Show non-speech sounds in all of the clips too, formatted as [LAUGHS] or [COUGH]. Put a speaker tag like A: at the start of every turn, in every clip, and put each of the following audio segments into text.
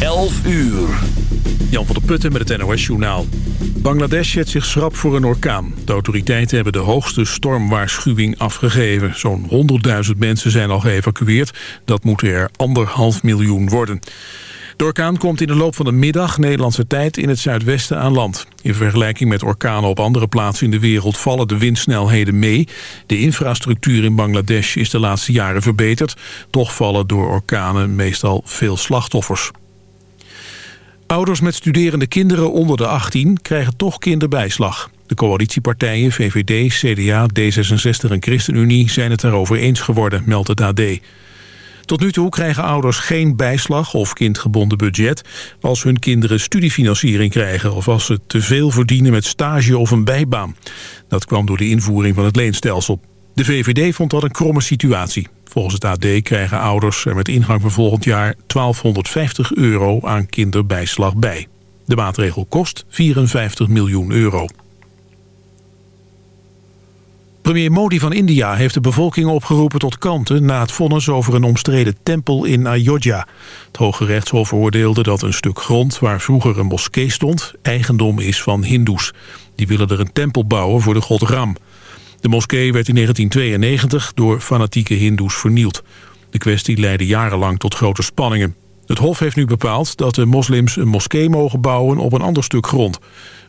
A: 11 uur.
B: Jan van der Putten met het NOS Journaal. Bangladesh zet zich schrap voor een orkaan. De autoriteiten hebben de hoogste stormwaarschuwing afgegeven. Zo'n 100.000 mensen zijn al geëvacueerd. Dat moeten er anderhalf miljoen worden. De orkaan komt in de loop van de middag Nederlandse tijd in het zuidwesten aan land. In vergelijking met orkanen op andere plaatsen in de wereld vallen de windsnelheden mee. De infrastructuur in Bangladesh is de laatste jaren verbeterd. Toch vallen door orkanen meestal veel slachtoffers. Ouders met studerende kinderen onder de 18 krijgen toch kinderbijslag. De coalitiepartijen VVD, CDA, D66 en ChristenUnie zijn het daarover eens geworden, meldt het AD. Tot nu toe krijgen ouders geen bijslag of kindgebonden budget... als hun kinderen studiefinanciering krijgen... of als ze te veel verdienen met stage of een bijbaan. Dat kwam door de invoering van het leenstelsel. De VVD vond dat een kromme situatie. Volgens het AD krijgen ouders er met ingang van volgend jaar 1250 euro aan kinderbijslag bij. De maatregel kost 54 miljoen euro. Premier Modi van India heeft de bevolking opgeroepen tot kalmte... na het vonnis over een omstreden tempel in Ayodhya. Het Hoge Rechtshof veroordeelde dat een stuk grond... waar vroeger een moskee stond, eigendom is van hindoes. Die willen er een tempel bouwen voor de god Ram. De moskee werd in 1992 door fanatieke hindoes vernield. De kwestie leidde jarenlang tot grote spanningen. Het Hof heeft nu bepaald dat de moslims een moskee mogen bouwen op een ander stuk grond.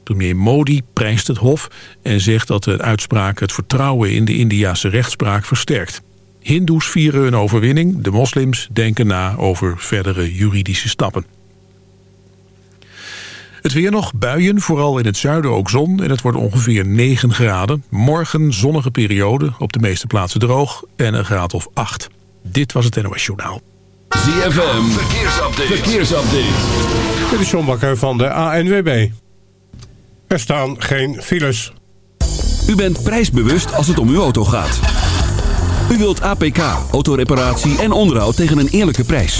B: Premier Modi prijst het Hof en zegt dat de uitspraak het vertrouwen in de Indiase rechtspraak versterkt. Hindoes vieren hun overwinning, de moslims denken na over verdere juridische stappen. Het weer nog, buien, vooral in het zuiden ook zon en het wordt ongeveer 9 graden. Morgen zonnige periode, op de meeste plaatsen droog en een graad of 8. Dit was het NOS Journaal.
A: ZFM, verkeersupdate. verkeersupdate.
C: Dit is John Bakker van de ANWB. Er staan geen files.
A: U bent prijsbewust als het om uw auto gaat. U wilt APK, autoreparatie en onderhoud tegen een eerlijke prijs.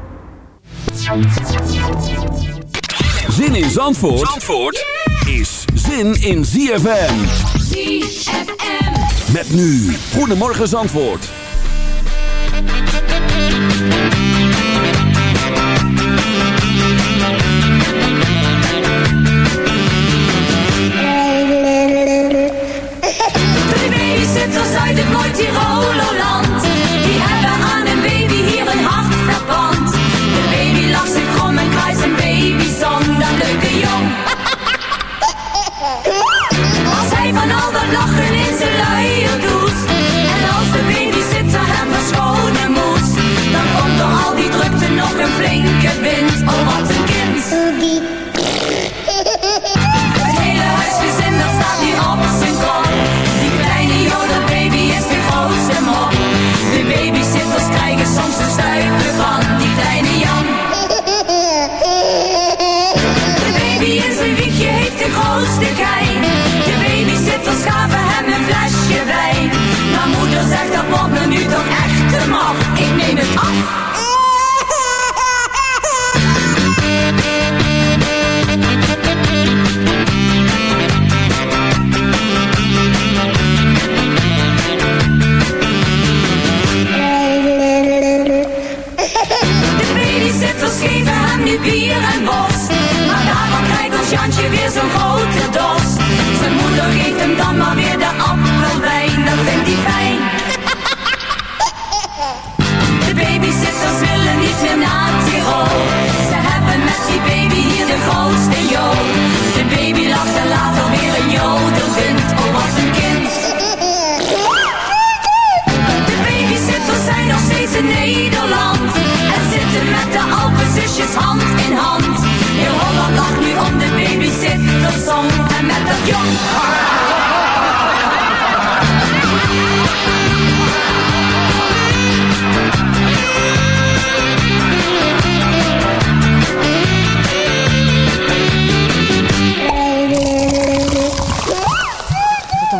A: Zin in Zandvoort, Zandvoort is zin in ZFM.
D: ZFM.
A: Met nu, Goedemorgen Zandvoort.
D: De babysitters uit het mooi Tirololand.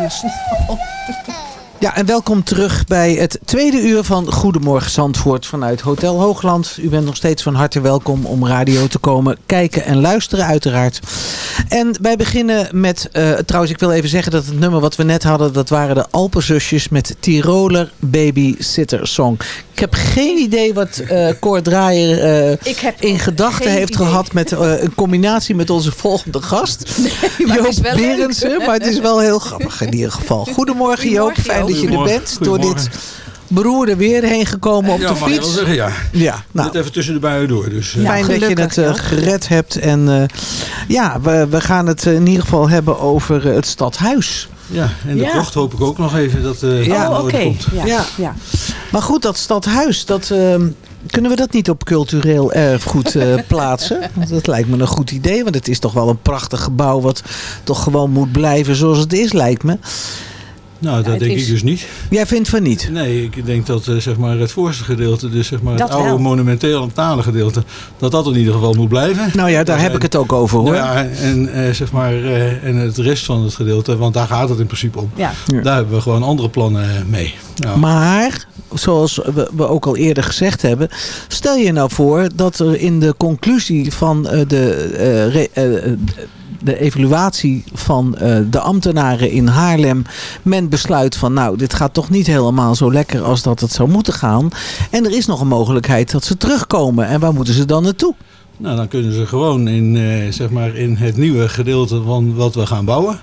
D: かもしれな。
E: Ja, en welkom terug bij het tweede uur van Goedemorgen Zandvoort vanuit Hotel Hoogland. U bent nog steeds van harte welkom om radio te komen kijken en luisteren uiteraard. En wij beginnen met, uh, trouwens ik wil even zeggen dat het nummer wat we net hadden, dat waren de Alpenzusjes met Tiroler Babysitter Song. Ik heb geen idee wat uh, Cor Draaier uh, in gedachten heeft idee. gehad met een combinatie met onze volgende gast. Nee, Joop Berendsen, maar het is wel heel grappig in ieder geval. [LAUGHS] Goedemorgen Joop, fijn dat je er bent. Door dit beroerde weer heen gekomen op
F: ja,
E: de fiets.
F: Ja, zeggen, ja.
E: ja nou.
F: Net even tussen de buien door. Dus,
E: uh. Fijn dat je het uh, gered hebt. En uh, ja, we, we gaan het in ieder geval hebben over het stadhuis.
F: Ja, en de ja. krocht hoop ik ook nog even dat uh,
E: ja,
F: oh,
E: okay.
F: komt.
E: Ja. Ja. ja. Maar goed, dat stadhuis, dat, uh, kunnen we dat niet op cultureel erfgoed uh, [LAUGHS] plaatsen? Dat lijkt me een goed idee, want het is toch wel een prachtig gebouw wat toch gewoon moet blijven zoals het is, lijkt me.
F: Nou, dat ja, denk is... ik dus niet.
E: Jij vindt van niet?
F: Nee, ik denk dat uh, zeg maar het voorste gedeelte, dus zeg maar dat het oude wel. monumenteel metalen gedeelte, dat dat in ieder geval moet blijven.
E: Nou ja, daar, daar heb ik het ook over hoor.
F: Ja, en, uh, zeg maar, uh, en het rest van het gedeelte, want daar gaat het in principe om.
E: Ja.
F: Daar hebben we gewoon andere plannen mee.
E: Ja. Maar, zoals we, we, ook al eerder gezegd hebben, stel je nou voor dat er in de conclusie van de de evaluatie van uh, de ambtenaren in Haarlem men besluit van nou dit gaat toch niet helemaal zo lekker als dat het zou moeten gaan. En er is nog een mogelijkheid dat ze terugkomen. En waar moeten ze dan naartoe?
F: Nou, dan kunnen ze gewoon in, uh, zeg maar in het nieuwe gedeelte van wat we gaan bouwen.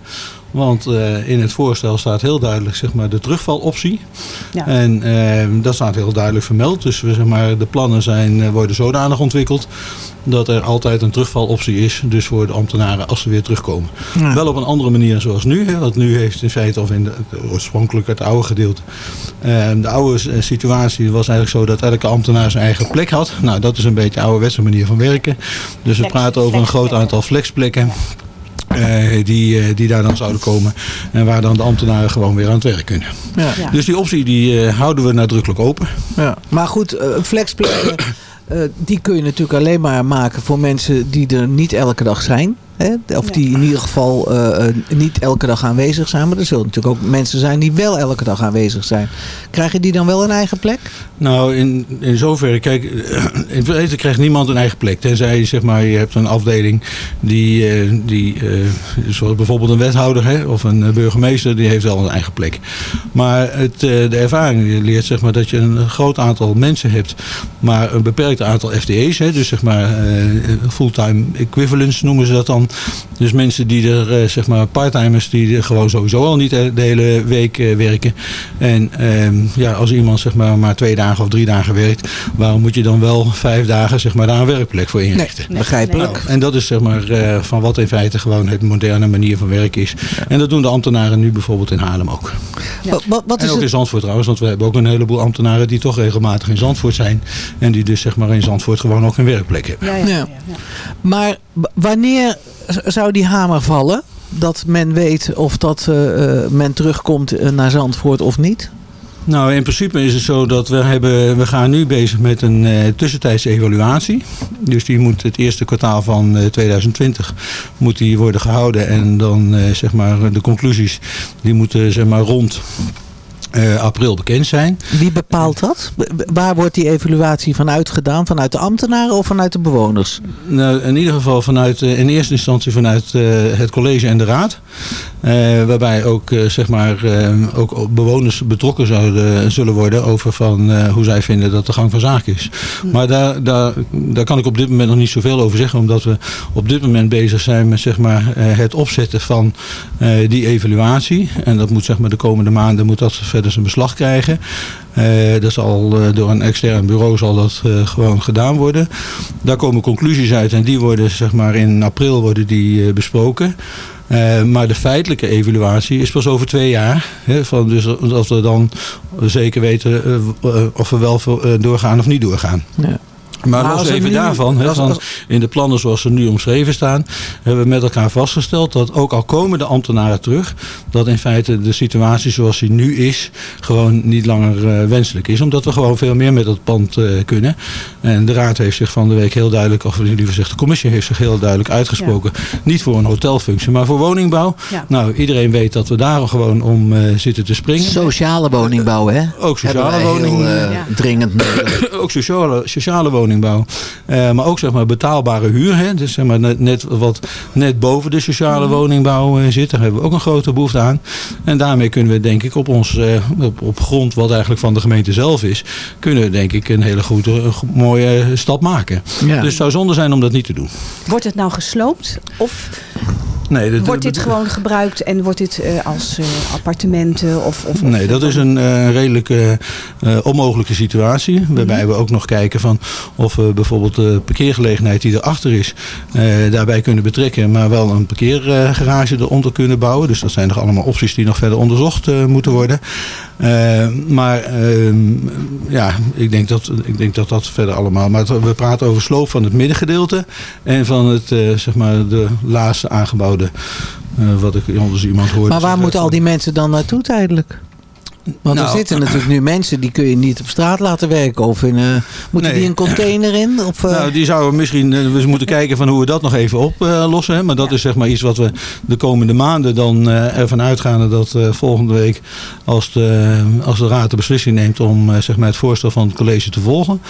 F: Want uh, in het voorstel staat heel duidelijk zeg maar, de terugvaloptie. Ja. En uh, dat staat heel duidelijk vermeld. Dus zeg maar, de plannen zijn, worden zodanig ontwikkeld dat er altijd een terugvaloptie is. Dus voor de ambtenaren als ze weer terugkomen. Ja. Wel op een andere manier zoals nu. Hè, want nu heeft in feite, of in de, oorspronkelijk het oude gedeelte. Uh, de oude situatie was eigenlijk zo dat elke ambtenaar zijn eigen plek had. Nou, dat is een beetje de ouderwetse manier van werken. Dus we Flex, praten over een groot aantal flexplekken. Uh, die, uh, die daar dan zouden komen. En waar dan de ambtenaren gewoon weer aan het werk kunnen. Ja. Ja. Dus die optie die uh, houden we nadrukkelijk open.
E: Ja. Maar goed, een flexplek, die kun je natuurlijk alleen maar maken voor mensen die er niet elke dag zijn. Hè? Of die in ieder geval uh, niet elke dag aanwezig zijn. Maar er zullen natuurlijk ook mensen zijn die wel elke dag aanwezig zijn. Krijgen die dan wel een eigen plek?
F: Nou, in, in zoverre, kijk, in feite krijgt niemand een eigen plek. Tenzij zeg maar, je hebt een afdeling die, uh, die uh, zoals bijvoorbeeld een wethouder hè, of een burgemeester, die heeft wel een eigen plek. Maar het, de ervaring leert zeg maar, dat je een groot aantal mensen hebt, maar een beperkt aantal FTE's. Hè, dus zeg maar fulltime equivalents noemen ze dat dan. Dus mensen die er, uh, zeg maar, parttimers die er gewoon sowieso al niet de hele week uh, werken. En uh, ja, als iemand zeg maar maar twee dagen of drie dagen werkt, waarom moet je dan wel vijf dagen zeg maar daar een werkplek voor inrichten?
E: Nee, begrijpelijk.
F: Nou, en dat is zeg maar van wat in feite gewoon het moderne manier van werken is. Ja. En dat doen de ambtenaren nu bijvoorbeeld in Haarlem ook.
E: Ja. Wat, wat
F: en ook in Zandvoort trouwens, want we hebben ook een heleboel ambtenaren die toch regelmatig in Zandvoort zijn. En die dus zeg maar in Zandvoort gewoon ook een werkplek hebben.
E: Ja, ja, ja. Maar wanneer zou die hamer vallen? Dat men weet of dat uh, men terugkomt naar Zandvoort of niet?
F: Nou, in principe is het zo dat we, hebben, we gaan nu bezig met een uh, tussentijdse evaluatie. Dus die moet het eerste kwartaal van uh, 2020 moet die worden gehouden. En dan zeg maar de conclusies die moeten zeg maar rond uh, april bekend zijn.
E: Wie bepaalt dat? Waar wordt die evaluatie vanuit gedaan? Vanuit de ambtenaren of vanuit de bewoners?
F: Nou, in ieder geval vanuit, uh, in eerste instantie vanuit uh, het college en de raad. waarbij ook, zeg maar, ook bewoners betrokken zouden, zullen worden over van, hoe zij vinden dat de gang van zaken is. Hmm. Maar daar, daar, daar kan ik op dit moment nog niet zoveel over zeggen. Omdat we op dit moment bezig zijn met zeg maar, het opzetten van die evaluatie. En dat moet zeg maar, de komende maanden moet dat verder zijn beslag krijgen. Uh, dat zal uh, door een extern bureau zal dat uh, gewoon gedaan worden. Daar komen conclusies uit en die worden zeg maar in april worden die besproken. maar de feitelijke evaluatie is pas over twee jaar. Hè, van dus dat we dan zeker weten of we wel doorgaan of niet doorgaan.
E: Ja.
F: Maar
E: Maar
F: los
E: als
F: even
E: nu-
F: daarvan, hè,
E: als-
F: van in de plannen zoals ze nu omschreven staan, hebben we met elkaar vastgesteld dat ook al komen de ambtenaren terug, dat in feite de situatie zoals die nu is, gewoon niet langer eh, wenselijk is. Omdat we gewoon veel meer met het pand eh, kunnen. En de raad heeft zich van de week heel duidelijk, of liever gezegd de commissie heeft zich heel duidelijk uitgesproken. Niet voor een hotelfunctie, maar voor woningbouw.
G: Ja.
F: Nou, iedereen weet dat we daar gewoon om eh, zitten te springen.
E: Sociale woningbouw, hè?
F: Ook sociale woning,
E: eh, dringend nodig. [COUGHS]
F: ook sociale, sociale woningbouw. Eh, maar ook zeg maar betaalbare huur. Hè? Dus zeg maar net, net wat net boven de sociale woningbouw eh, zit. Daar hebben we ook een grote behoefte aan. En daarmee kunnen we denk ik op, ons, eh, op, op grond wat eigenlijk van de gemeente zelf is. Kunnen we denk ik een hele goede, mooie stap maken.
E: Ja.
F: Dus het zou zonde zijn om dat niet te doen.
G: Wordt het nou gesloopt? Of
F: Nee, dat,
G: wordt dit gewoon gebruikt en wordt dit eh, als eh, appartementen? Of, of,
F: Nee, dat is een redelijk eh, eh, onmogelijke situatie. Waarbij we ook nog kijken van of we bijvoorbeeld de parkeergelegenheid die erachter is, daarbij kunnen betrekken. Maar wel een parkeergarage eronder kunnen bouwen. Dus dat zijn nog allemaal opties die nog verder onderzocht moeten worden. Maar ehm, ja, ik denk, dat, ik denk dat dat verder allemaal. Maar we praten over sloop van het middengedeelte en van het, zeg maar, de laatste aangebouwde. eh, wat ik onder iemand hoorde.
E: Maar waar
F: zeggen
E: moeten al die mensen dan naartoe tijdelijk? Want er
F: Nou,
E: zitten natuurlijk nu mensen die kun je niet op straat laten werken. Of in, eh, moeten
F: Nee.
E: die een container in? Of, eh,
F: Nou, die zouden misschien, eh, we moeten kijken van hoe we dat nog even oplossen. hè. maar dat is zeg maar iets wat we de komende maanden dan ervan uitgaan dat volgende week, als de, als de raad de beslissing neemt om zeg maar het voorstel van het college te volgen,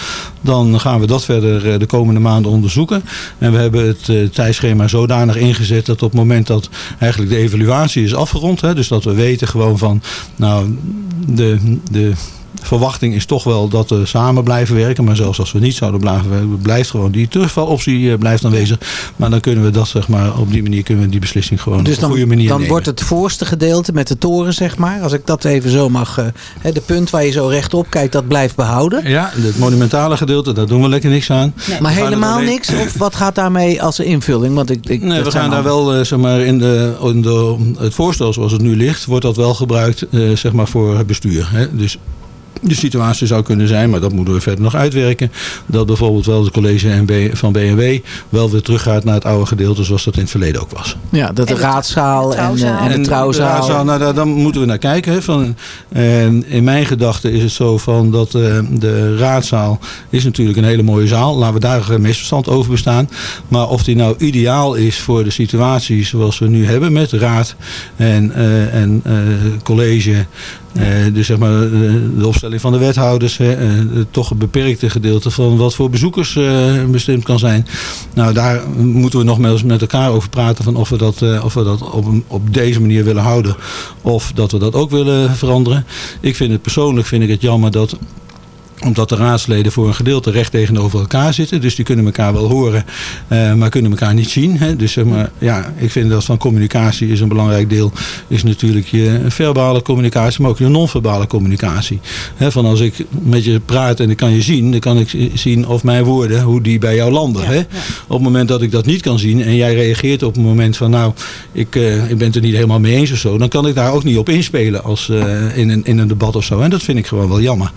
F: dan gaan we dat verder de komende maanden onderzoeken. En we hebben het tijdschema zodanig ingezet dat op het moment dat eigenlijk de evaluatie is afgerond, hè, dus dat we weten gewoon van, nou, de, de verwachting is toch wel dat we samen blijven werken. Maar zelfs als we niet zouden blijven werken, blijft gewoon die terugvaloptie eh, blijft aanwezig. Maar dan kunnen we dat, zeg maar, op die manier kunnen we die beslissing gewoon
E: dus
F: op een
E: dan,
F: goede manier
E: dan
F: nemen.
E: wordt het voorste gedeelte met de toren, zeg maar. Als ik dat even zo mag. eh, hè, de punt waar je zo rechtop kijkt, dat blijft behouden.
F: Ja, het monumentale gedeelte, daar doen we lekker niks aan.
G: Nee.
E: Maar helemaal
F: alleen-
E: niks? Of wat gaat daarmee als invulling? Want ik, ik,
F: Nee, we
E: zijn
F: gaan daar wel, eh, zeg maar, in, de, in de, het voorstel zoals het nu ligt, wordt dat wel gebruikt, eh, zeg maar, voor het bestuur. Hè? Dus de situatie zou kunnen zijn, maar dat moeten we verder nog uitwerken. Dat bijvoorbeeld wel het college van BMW wel weer teruggaat naar het oude gedeelte zoals dat in het verleden ook was.
E: Ja, dat de
G: En de-
E: raadzaal
G: de
E: en, eh,
G: trouwzaal.
E: en de trouwzaal.
F: raadzaal, nou, daar, daar moeten we naar kijken. Hè, van, en in mijn gedachten is het zo van dat eh, de raadzaal is natuurlijk een hele mooie zaal. Laten we daar geen misverstand over bestaan. Maar of die nou ideaal is voor de situatie zoals we nu hebben met raad en, eh, en eh, college. Eh, dus zeg maar eh, de opstelling van de wethouders. Eh, toch een beperkte gedeelte van wat voor bezoekers bestemd kan zijn. Nou, daar moeten we nog met, elkaar over praten van of we dat, of we dat op, op deze manier willen houden. Of dat we dat ook willen veranderen. Ik vind het persoonlijk vind ik het jammer dat omdat de raadsleden voor een gedeelte recht tegenover elkaar zitten. Dus die kunnen elkaar wel horen, eh, maar kunnen elkaar niet zien. Hè. Dus zeg maar, ja, ik vind dat van communicatie is een belangrijk deel. Is natuurlijk je verbale communicatie, maar ook je non-verbale communicatie. Hè, van als ik met je praat en ik kan je zien, dan kan ik zien of mijn woorden, hoe die bij jou landen. hè. Op het moment dat ik dat niet kan zien en jij reageert op het moment van nou, ik, eh, ik ben het er niet helemaal mee eens of zo. Dan kan ik daar ook niet op inspelen als, eh, in, een, in een debat of zo. En dat vind ik gewoon wel jammer.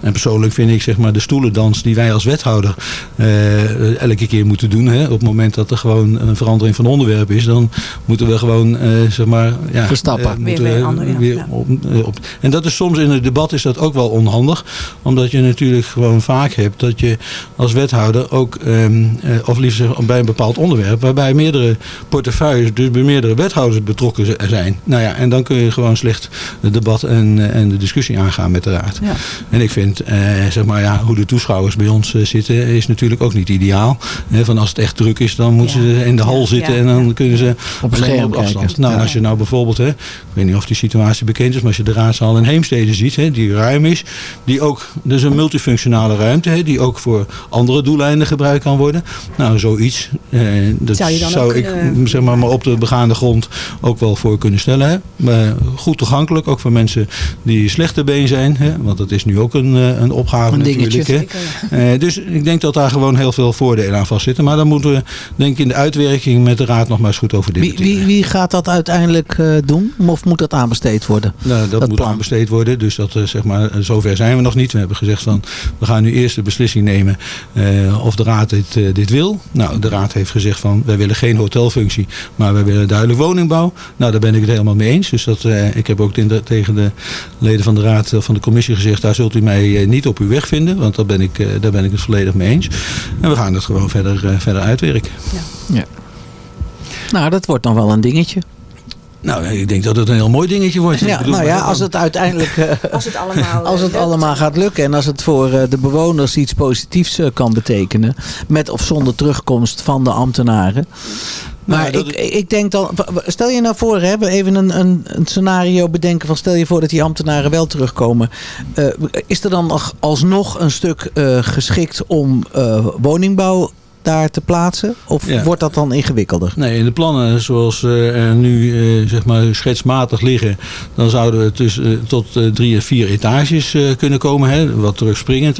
F: En persoonlijk vind ik zeg maar de stoelendans die wij als wethouder eh, elke keer moeten doen. Hè, op het moment dat er gewoon een verandering van onderwerp is, dan moeten we gewoon eh, zeg maar ja,
E: Verstappen.
F: eh, moeten
G: Weer
F: we
G: weer andere, ja.
F: weer
G: Ja.
F: op, op. En dat is soms in het debat is dat ook wel onhandig, omdat je natuurlijk gewoon vaak hebt dat je als wethouder ook, ehm, eh, of liever bij een bepaald onderwerp, waarbij meerdere portefeuilles, dus bij meerdere wethouders betrokken zijn. Nou ja, en dan kun je gewoon slecht het debat en, en de discussie aangaan met de raad.
G: Ja.
F: En ik vind, eh, zeg maar, ja, hoe de toeschouwers bij ons eh, zitten, is natuurlijk ook niet ideaal. Hè, van als het echt druk is, dan moeten
G: Ja.
F: ze in de hal zitten
G: ja,
F: en dan kunnen ze
E: Op scherm
F: maar op afstand.
E: kijken.
F: Nou, als je nou bijvoorbeeld, hè, ik weet niet of die situatie bekend is, maar als je de raadzaal in Heemstede ziet, hè, die ruim is, die ook, dus een multifunctionale ruimte, hè, die ook voor andere doeleinden gebruikt kan worden. Nou, zoiets, eh, dat
G: Zou je dan
F: zou
G: ook
F: ik,
G: kunnen-
F: zeg maar, maar op de begaande grond ook wel voor kunnen stellen. Hè. Maar goed toegankelijk, ook voor mensen die slechter been zijn, hè, want dat is nu ook een, eh, een opgave
E: Een dingetje.
F: natuurlijk. Hè. Eh, dus ik denk dat daar gewoon heel veel voordelen aan vastzitten. Maar dan moeten we denk ik in de uitwerking met de raad nog maar eens goed over
E: Wie,
F: debatteren.
E: wie, wie gaat dat uiteindelijk eh, doen? Of moet dat aanbesteed worden?
F: Nou, dat,
E: dat
F: moet
E: plan?
F: aanbesteed worden. Dus dat, eh, zeg maar, zover zijn we nog niet. We hebben gezegd van we gaan nu eerst de beslissing nemen of de raad dit, dit wil. Nou, de raad heeft gezegd van wij willen geen hotelfunctie, maar wij willen duidelijk woningbouw. Nou, daar ben ik het helemaal mee eens. Dus dat, ik heb ook tegen de leden van de raad van de commissie gezegd, daar zult u mij niet op uw weg vinden. Want daar ben ik, eh, daar ben ik het volledig mee eens. En we gaan het gewoon verder, eh, verder uitwerken.
E: Nou, dat wordt dan wel een dingetje.
F: Nou, ik denk dat het een heel mooi dingetje wordt.
E: Ja,
F: bedoel,
E: nou ja, als het uiteindelijk... eh, [LAUGHS]
G: Als het allemaal, [LAUGHS]
E: Als het allemaal gaat lukken en als het voor eh, de bewoners iets positiefs kan betekenen. Met of zonder terugkomst van de ambtenaren. Maar
F: Nou,
E: ik, ik denk dan, stel je nou voor, hè, we even een, een, een scenario bedenken van stel je voor dat die ambtenaren wel terugkomen. Eh, is er dan nog alsnog een stuk eh, geschikt om eh, woningbouw daar te plaatsen? Of
F: Ja.
E: wordt dat dan ingewikkelder?
F: Nee, in de plannen zoals eh, er nu eh, zeg maar schetsmatig liggen, dan zouden we tussen, eh, tot drie en vier etages kunnen komen. Hè, wat terugspringend.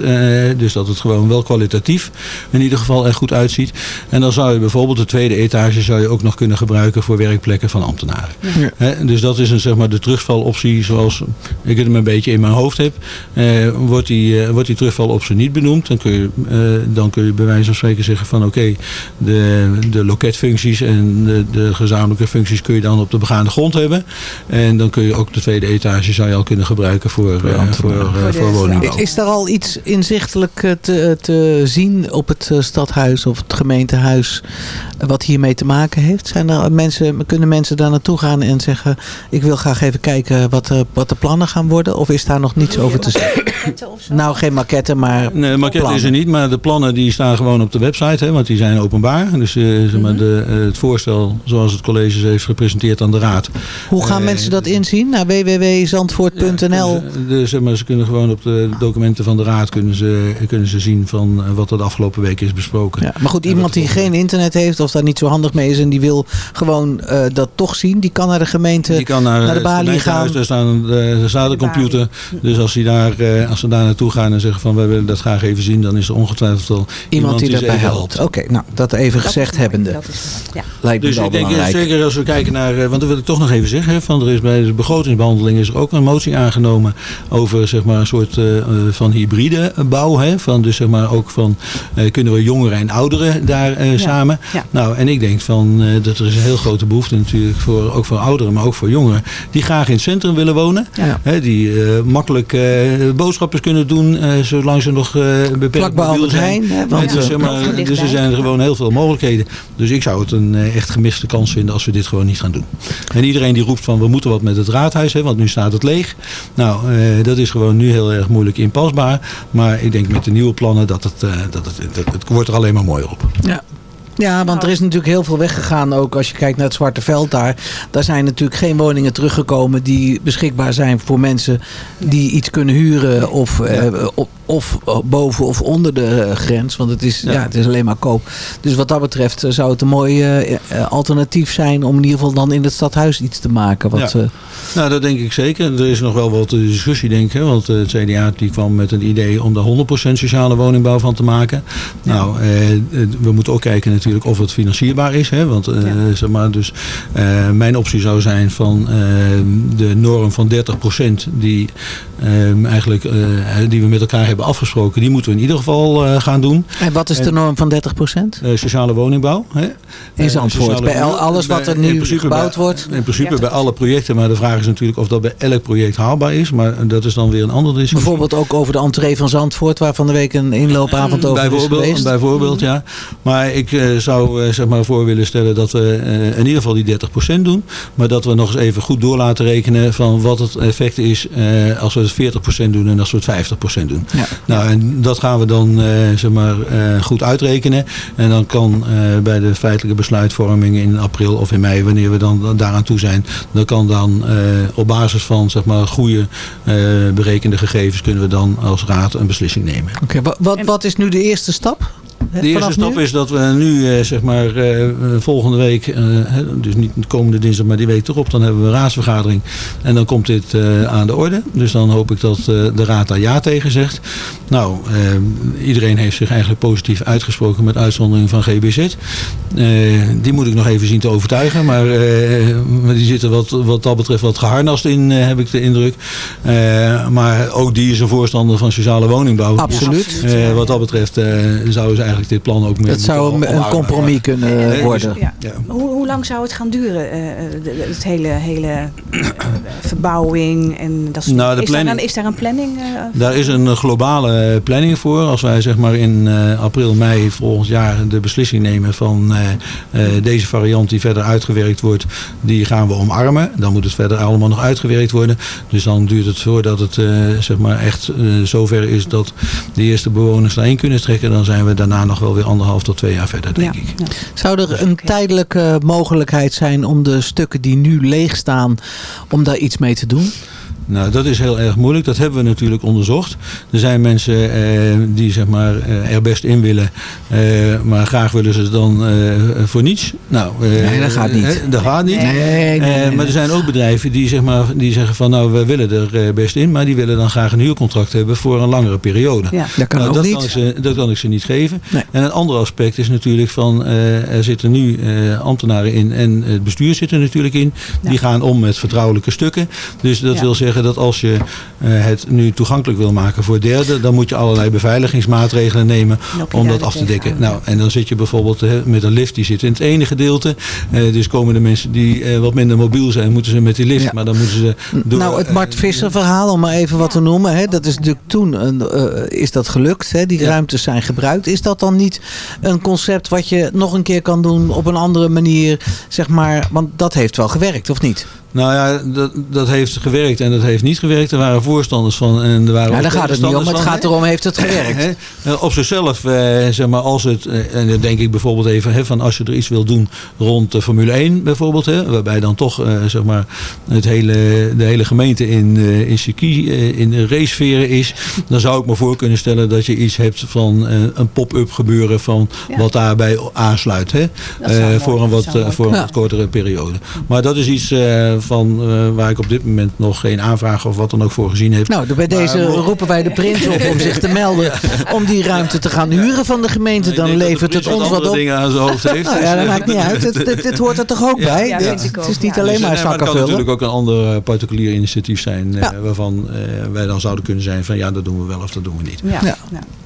F: dus dat het gewoon wel kwalitatief in ieder geval er goed uitziet. En dan zou je bijvoorbeeld de tweede etage zou je ook nog kunnen gebruiken voor werkplekken van ambtenaren.
E: Ja.
F: Hè, dus dat is een, zeg maar, de terugvaloptie zoals ik het een beetje in mijn hoofd heb. Eh, wordt, die, wordt die terugvaloptie niet benoemd, dan kun je, eh, dan kun je bij wijze van spreken zeggen van oké, de, de loketfuncties en de, de gezamenlijke functies kun je dan op de begaande grond hebben. En dan kun je ook de tweede etage zou je al kunnen gebruiken voor, eh, voor, eh,
G: Voor de-
F: voor woningbouw.
E: Is er al iets inzichtelijk eh, te, te zien op het eh, stadhuis of het gemeentehuis eh, wat hiermee te maken heeft? Zijn er mensen, kunnen mensen daar naartoe gaan en zeggen ik wil graag even kijken wat, er, wat de plannen gaan worden? Of is daar nog niets over te zeggen? Nou, geen maquette, maar
F: Nee, de maquette
E: plannen.
F: is er niet, maar de plannen die staan gewoon op de website, hè, want die zijn openbaar. Dus eh, zeg maar de, eh, het voorstel zoals het college ze heeft gepresenteerd aan de raad.
E: Hoe gaan
F: Eh,
E: mensen dat inzien? Naar www.zandvoort.nl
F: de, zeg maar, ze kunnen gewoon op de documenten van de raad kunnen ze, kunnen ze zien van wat er de afgelopen week is besproken.
E: Ja, maar goed, iemand die geen internet heeft of daar niet zo handig mee is en die wil gewoon dat toch zien, die kan naar de gemeente,
F: Die kan naar,
E: naar de balie gaan.
F: Daar, staan, staat een computer. Dus als, die daar, als ze daar naartoe gaan en zeggen van wij willen dat graag even zien, dan is er ongetwijfeld wel
E: Iemand die
F: ze
E: daarbij
F: even
E: Oké, nou, dat even
G: Dat
E: gezegd hebbende.
G: Dat is ja.
E: Lijkt
F: Dus
E: wel
F: ik denk, eh,
E: belangrijk.
F: zeker als we kijken naar, eh, want dat wil ik toch nog even zeggen, hè, van er is bij de begrotingsbehandeling is er ook een motie aangenomen over zeg maar, een soort eh, van hybride bouw. Hè, van, dus zeg maar ook van eh, kunnen we jongeren en ouderen daar eh, samen.
G: ja.
F: Nou, en ik denk van eh, dat er is een heel grote behoefte natuurlijk voor, ook voor ouderen, maar ook voor jongeren die graag in het centrum willen wonen.
E: Ja.
F: Hè, die eh, makkelijk eh, boodschappen kunnen doen eh, zolang ze nog eh beperkt
E: Vlakbij
F: mobiel zijn.
E: Hè, want,
F: zeg maar,
G: Overal
F: dus er zijn gewoon heel veel mogelijkheden. Dus ik zou het een eh, echt gemiste kans vinden als we dit gewoon niet gaan doen. En iedereen die roept van we moeten wat met het raadhuis, hè, want nu staat het leeg. Nou, eh, dat is gewoon nu heel erg moeilijk inpasbaar. Maar ik denk met de nieuwe plannen dat het, eh, dat het, dat het wordt er alleen maar mooier op.
E: Ja. Ja, want er is natuurlijk heel veel weggegaan ook als je kijkt naar het Zwarte Veld daar. Daar zijn natuurlijk geen woningen teruggekomen die beschikbaar zijn voor mensen die iets kunnen huren of, eh, op, of boven of onder de eh, grens. Want het is, ja.
F: Ja.
E: het is alleen maar koop. Dus wat dat betreft eh, zou het een mooi eh, eh, alternatief zijn om in ieder geval dan in het stadhuis iets te maken. Wat,
F: Ja.
E: eh,
F: Nou, dat denk ik zeker. Er is nog wel wat discussie, denk ik. Want eh, het CDA die kwam met een idee om daar 100% sociale woningbouw van te maken. Nou, eh, eh, we moeten ook kijken natuurlijk of het financierbaar is. Hè? Want eh, zeg maar, dus, eh, mijn optie zou zijn van eh, de norm van 30% die, eh, eigenlijk, die we met elkaar hebben afgesproken. Die moeten we in ieder geval gaan doen.
E: en wat is de norm van 30%?
F: Eh, sociale woningbouw. Hè?
E: In Zandvoort.
F: sociale
E: Bij alles wat er nu gebouwd
F: bij-
E: wordt?
F: In principe bij alle projecten. Maar de vraag is natuurlijk of dat bij elk project haalbaar is. Maar dat is dan weer een andere discussie.
E: Bijvoorbeeld ook over de entree van Zandvoort, waar van de week een inloopavond over is
F: bijvoorbeeld,
E: geweest.
F: bijvoorbeeld, ja. Maar ik zou eh, zeg maar voor willen stellen dat we eh, in ieder geval die 30% doen. Maar dat we nog eens even goed door laten rekenen van wat het effect is eh, als we het 40% doen en als we het 50% doen.
E: Ja.
F: Nou, en dat gaan we dan eh, zeg maar, eh, goed uitrekenen. En dan kan eh, bij de feitelijke besluitvorming in april of in mei, wanneer we dan daaraan toe zijn, dan kan dan eh, op basis van zeg maar, goede eh, berekende gegevens kunnen we dan als raad een beslissing nemen.
E: Oké, wa- wat, wat is nu de eerste stap?
F: De eerste stap
E: nu?
F: is dat we nu, eh, zeg maar, eh, volgende week, eh, hè, dus niet de komende dinsdag, maar die week erop, dan hebben we een raadsvergadering. En dan komt dit eh, aan de orde. Dus dan hoop ik dat eh, de raad daar ja tegen zegt. Nou, eh, iedereen heeft zich eigenlijk positief uitgesproken met uitzondering van GBZ. Eh, die moet ik nog even zien te overtuigen. Maar, eh, die zitten wat, wat dat betreft wat geharnast in, eh, heb ik de indruk. Eh, maar ook die is een voorstander van sociale woningbouw.
E: Absoluut.
F: Dus, eh, wat dat betreft eh, zouden ze eigenlijk dit plan ook meer
E: Het zou een, een compromis kunnen
F: Nee, dus-
E: worden.
G: Ja.
F: Ja.
G: Hoe, hoe lang zou het gaan duren, eh, de- de- het hele, hele eh, verbouwing en dat soort
F: Nou, de
G: is, daar
F: planning-
G: een, is daar een planning? eh,
F: Daar is een globale planning voor. Als wij zeg maar in eh, april, mei volgend jaar de beslissing nemen van eh, eh, deze variant die verder uitgewerkt wordt, die gaan we omarmen. Dan moet het verder allemaal nog uitgewerkt worden. Dus dan duurt het voordat het eh, zeg maar echt eh, zover is dat de eerste bewoners daarheen kunnen trekken. Dan zijn we daarna nog wel weer anderhalf tot twee jaar verder, denk
G: ja,
F: ik.
G: ja.
E: Zou er een tijdelijke mogelijkheid zijn om de stukken die nu leeg staan, om daar iets mee te doen?
F: Nou, dat is heel erg moeilijk. Dat hebben we natuurlijk onderzocht. Er zijn mensen eh, die zeg maar, eh, er best in willen, eh, maar graag willen ze het dan eh, voor niets. Nou, eh,
E: Nee, dat gaat niet.
F: eh, dat gaat niet.
E: Nee, nee, nee,
F: maar er zijn ook bedrijven die, zeg maar, die zeggen van nou, we willen er best in, maar die willen dan graag een huurcontract hebben voor een langere periode.
G: Ja.
E: Dat kan
F: Nou,
E: ook
F: dat,
E: niet.
F: Kan ik ze, dat kan ik ze niet geven.
E: Nee.
F: En een ander aspect is natuurlijk van, eh, er zitten nu eh, ambtenaren in en het bestuur zit er natuurlijk in. Die
G: Ja.
F: gaan om met vertrouwelijke stukken. Dus dat
G: Ja.
F: wil zeggen dat als je eh, het nu toegankelijk wil maken voor derden, dan moet je allerlei beveiligingsmaatregelen nemen om dat af te dekken. Nou, en dan zit je bijvoorbeeld met een lift, die zit in het ene gedeelte. Eh, dus komen de mensen die eh, wat minder mobiel zijn, moeten ze met die lift.
E: Ja.
F: Maar dan moeten ze door,
E: nou, het Mart Visser verhaal, om maar even wat te noemen. Hè, dat is natuurlijk toen een, eh, is dat gelukt. Hè, die
F: Ja.
E: ruimtes zijn gebruikt. Is dat dan niet een concept wat je nog een keer kan doen op een andere manier? Zeg maar, want dat heeft wel gewerkt, of niet?
F: Nou ja, dat, dat heeft gewerkt en dat heeft niet gewerkt. Er waren voorstanders van en er waren
E: Ja,
F: ook
E: daar gaat het niet om. Het
F: van,
E: gaat erom, heeft het gewerkt?
F: Eh, Op zichzelf, eh, zeg maar, als het, eh, en dan denk ik bijvoorbeeld even, hè, van als je er iets wil doen rond de Formule 1 bijvoorbeeld, hè, waarbij dan toch, eh, zeg maar, het hele, de hele gemeente in, eh, in circuit, eh, in de racesferen is, dan zou ik me voor kunnen stellen dat je iets hebt van een pop-up gebeuren van
G: Ja.
F: wat daarbij aansluit, hè, Eh, voor een wat, voor een
E: Ja.
F: wat kortere periode. Maar dat is iets eh, van eh, waar ik op dit moment nog geen aanvraag of wat dan ook voor gezien heb.
E: Nou, bij deze
F: Maar-
E: roepen wij de prins op om zich te melden. [LAUGHS] Om die ruimte te gaan huren van de gemeente. Dan levert het ons wat op.
F: dingen aan zijn hoofd heeft.
E: Nou ja, dat maakt niet uit. Het, dit, dit hoort er toch ook
F: Ja.
E: bij?
G: Ja,
E: het is niet alleen
F: Dus,
E: maar
F: eh, maar
E: zakken
F: het kan
E: vullen.
F: natuurlijk ook een ander eh, particulier initiatief zijn. eh, waarvan eh, wij dan zouden kunnen zijn van ja, dat doen we wel of dat doen we niet.
G: Ja.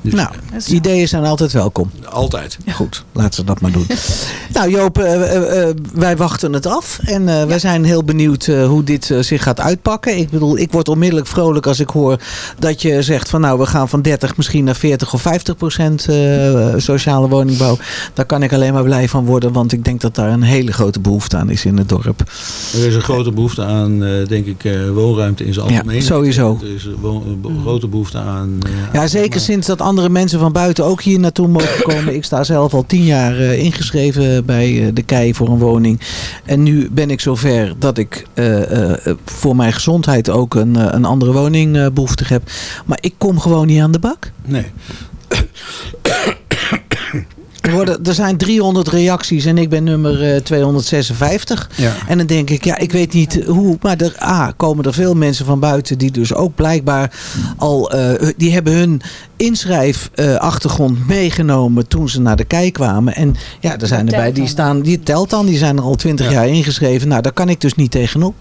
F: Dus,
E: Nou, ideeën zijn altijd welkom.
F: altijd.
E: Goed, laten ze dat maar doen. [LAUGHS] nou Joop, eh, eh, eh, wij wachten het af. En eh, wij zijn heel benieuwd eh, hoe dit eh, zich gaat uitpakken. Ik bedoel, ik word onmiddellijk vrolijk als ik hoor dat je zegt van nou, we gaan van 30 misschien naar 40 of 50 procent eh, sociale woningbouw. Daar kan ik alleen maar blij van worden. Want ik denk dat daar een hele grote behoefte aan is in het dorp.
F: Er is een grote behoefte aan, denk ik, woonruimte in zijn
E: Ja,
F: algemeen.
E: sowieso.
F: Er is een be- grote behoefte aan...
E: Ja,
F: aan-
E: zeker sinds dat andere mensen van buiten ook hier naartoe mogen komen. Ik sta zelf al tien jaar ingeschreven bij de KEI voor een woning. En nu ben ik zover dat ik eh, eh, voor mijn gezondheid ook een, eh, een andere woning eh, behoeftig heb. Maar ik kom gewoon niet aan de bak.
F: Nee.
E: Er, worden, er zijn 300 reacties en ik ben nummer eh, 256.
F: Ja.
E: En dan denk ik, ja, ik weet niet hoe. Maar er A, komen er veel mensen van buiten die dus ook blijkbaar al... eh, die hebben hun inschrijfachtergrond meegenomen toen ze naar de kei kwamen. En ja, er zijn erbij die staan, die telt dan. Die zijn er al 20
F: Ja.
E: jaar ingeschreven. Nou, daar kan ik dus niet tegenop.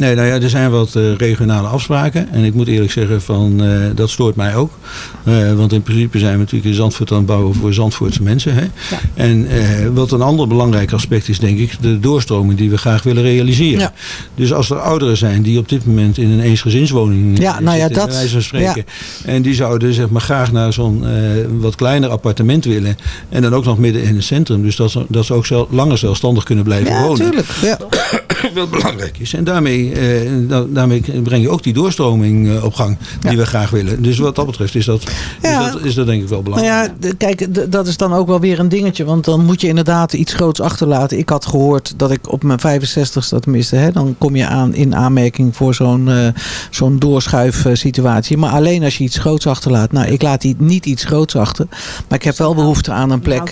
F: Nee, nou ja, er zijn wat eh, regionale afspraken. En ik moet eerlijk zeggen, van, eh, dat stoort mij ook. Eh, want in principe zijn we natuurlijk in Zandvoort aan het bouwen voor Zandvoortse mensen. Hè? En wat een ander belangrijk aspect is, denk ik, de doorstroming die we graag willen realiseren.
E: Ja.
F: Dus als er ouderen zijn die op dit moment in een eensgezinswoning
E: Ja, nou ja,
F: zitten,
E: dat-
F: wijze van spreken. En die zouden zeg maar, graag naar zo'n wat kleiner appartement willen. En dan ook nog midden in het centrum. Dus dat ze, dat ze ook zelf, langer zelfstandig kunnen blijven
E: Ja,
F: wonen
E: tuurlijk. Ja.
F: wat belangrijk is. En daarmee daarmee, eh, da- daarmee breng je ook die doorstroming eh, op gang die
E: Ja.
F: we graag willen. Dus wat dat betreft is dat,
E: Ja.
F: is dat, is dat denk ik wel
E: Nou
F: belangrijk.
E: ja, de- kijk, dat is dan ook wel weer een dingetje. Want dan moet je inderdaad iets groots achterlaten. Ik had gehoord dat ik op mijn 65ste, tenminste, hè, dan kom je aan in aanmerking voor zo'n eh zo'n doorschuifsituatie. Maar alleen als je iets groots achterlaat. Nou, ik laat niet iets groots achter. Maar ik heb wel behoefte aan een plek
A: op,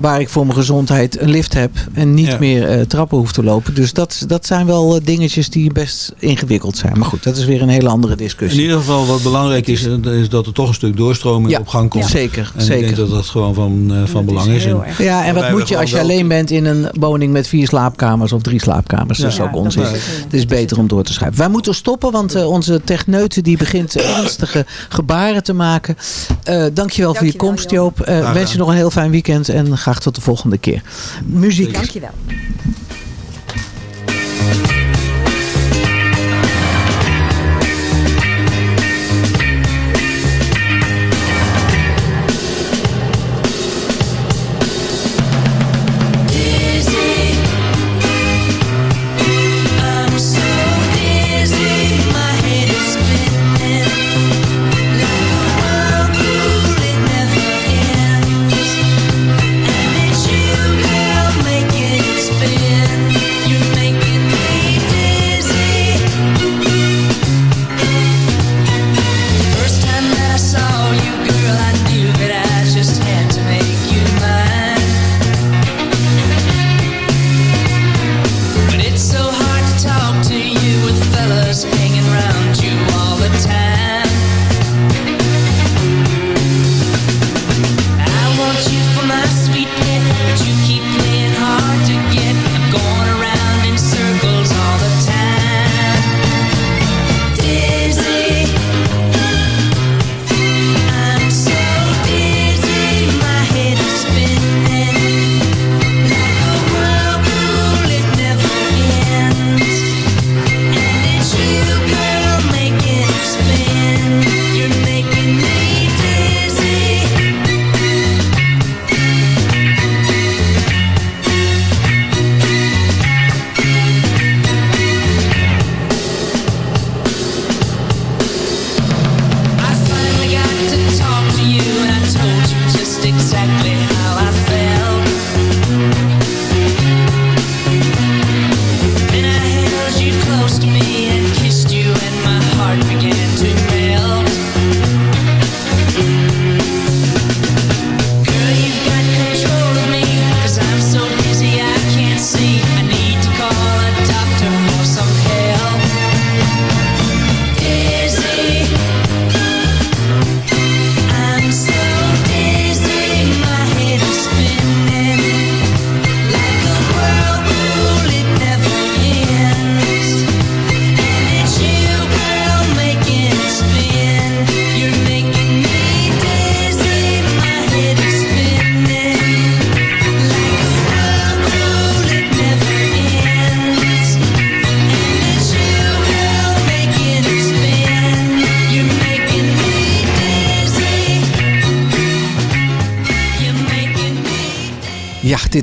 E: waar ik voor mijn gezondheid een lift heb. En niet
F: Ja.
E: meer eh, trappen hoef te lopen. Dus dat, dat zijn wel dingetjes die best ingewikkeld zijn. Maar goed, dat is weer een hele andere
F: In
E: discussie.
F: ieder geval wat belangrijk is, eh, is dat er toch een stuk doorstroming
E: Ja.
F: op gang komt.
E: Zeker,
F: En ik
E: zeker.
F: denk dat dat gewoon van, eh, van belang is. En-.
E: Ja, en wat moet je als je alleen bent in een woning met vier slaapkamers of drie slaapkamers? dat is ook onzin.
A: is
E: Het is beter om door te schuiven. Wij moeten stoppen, want eh, onze techneuten die begint ernstige gebaren te maken. Eh dankjewel voor je komst
A: Joop.
E: Eh, wens je nog een heel fijn weekend en graag tot de volgende keer. Muziek.
A: Dankjewel.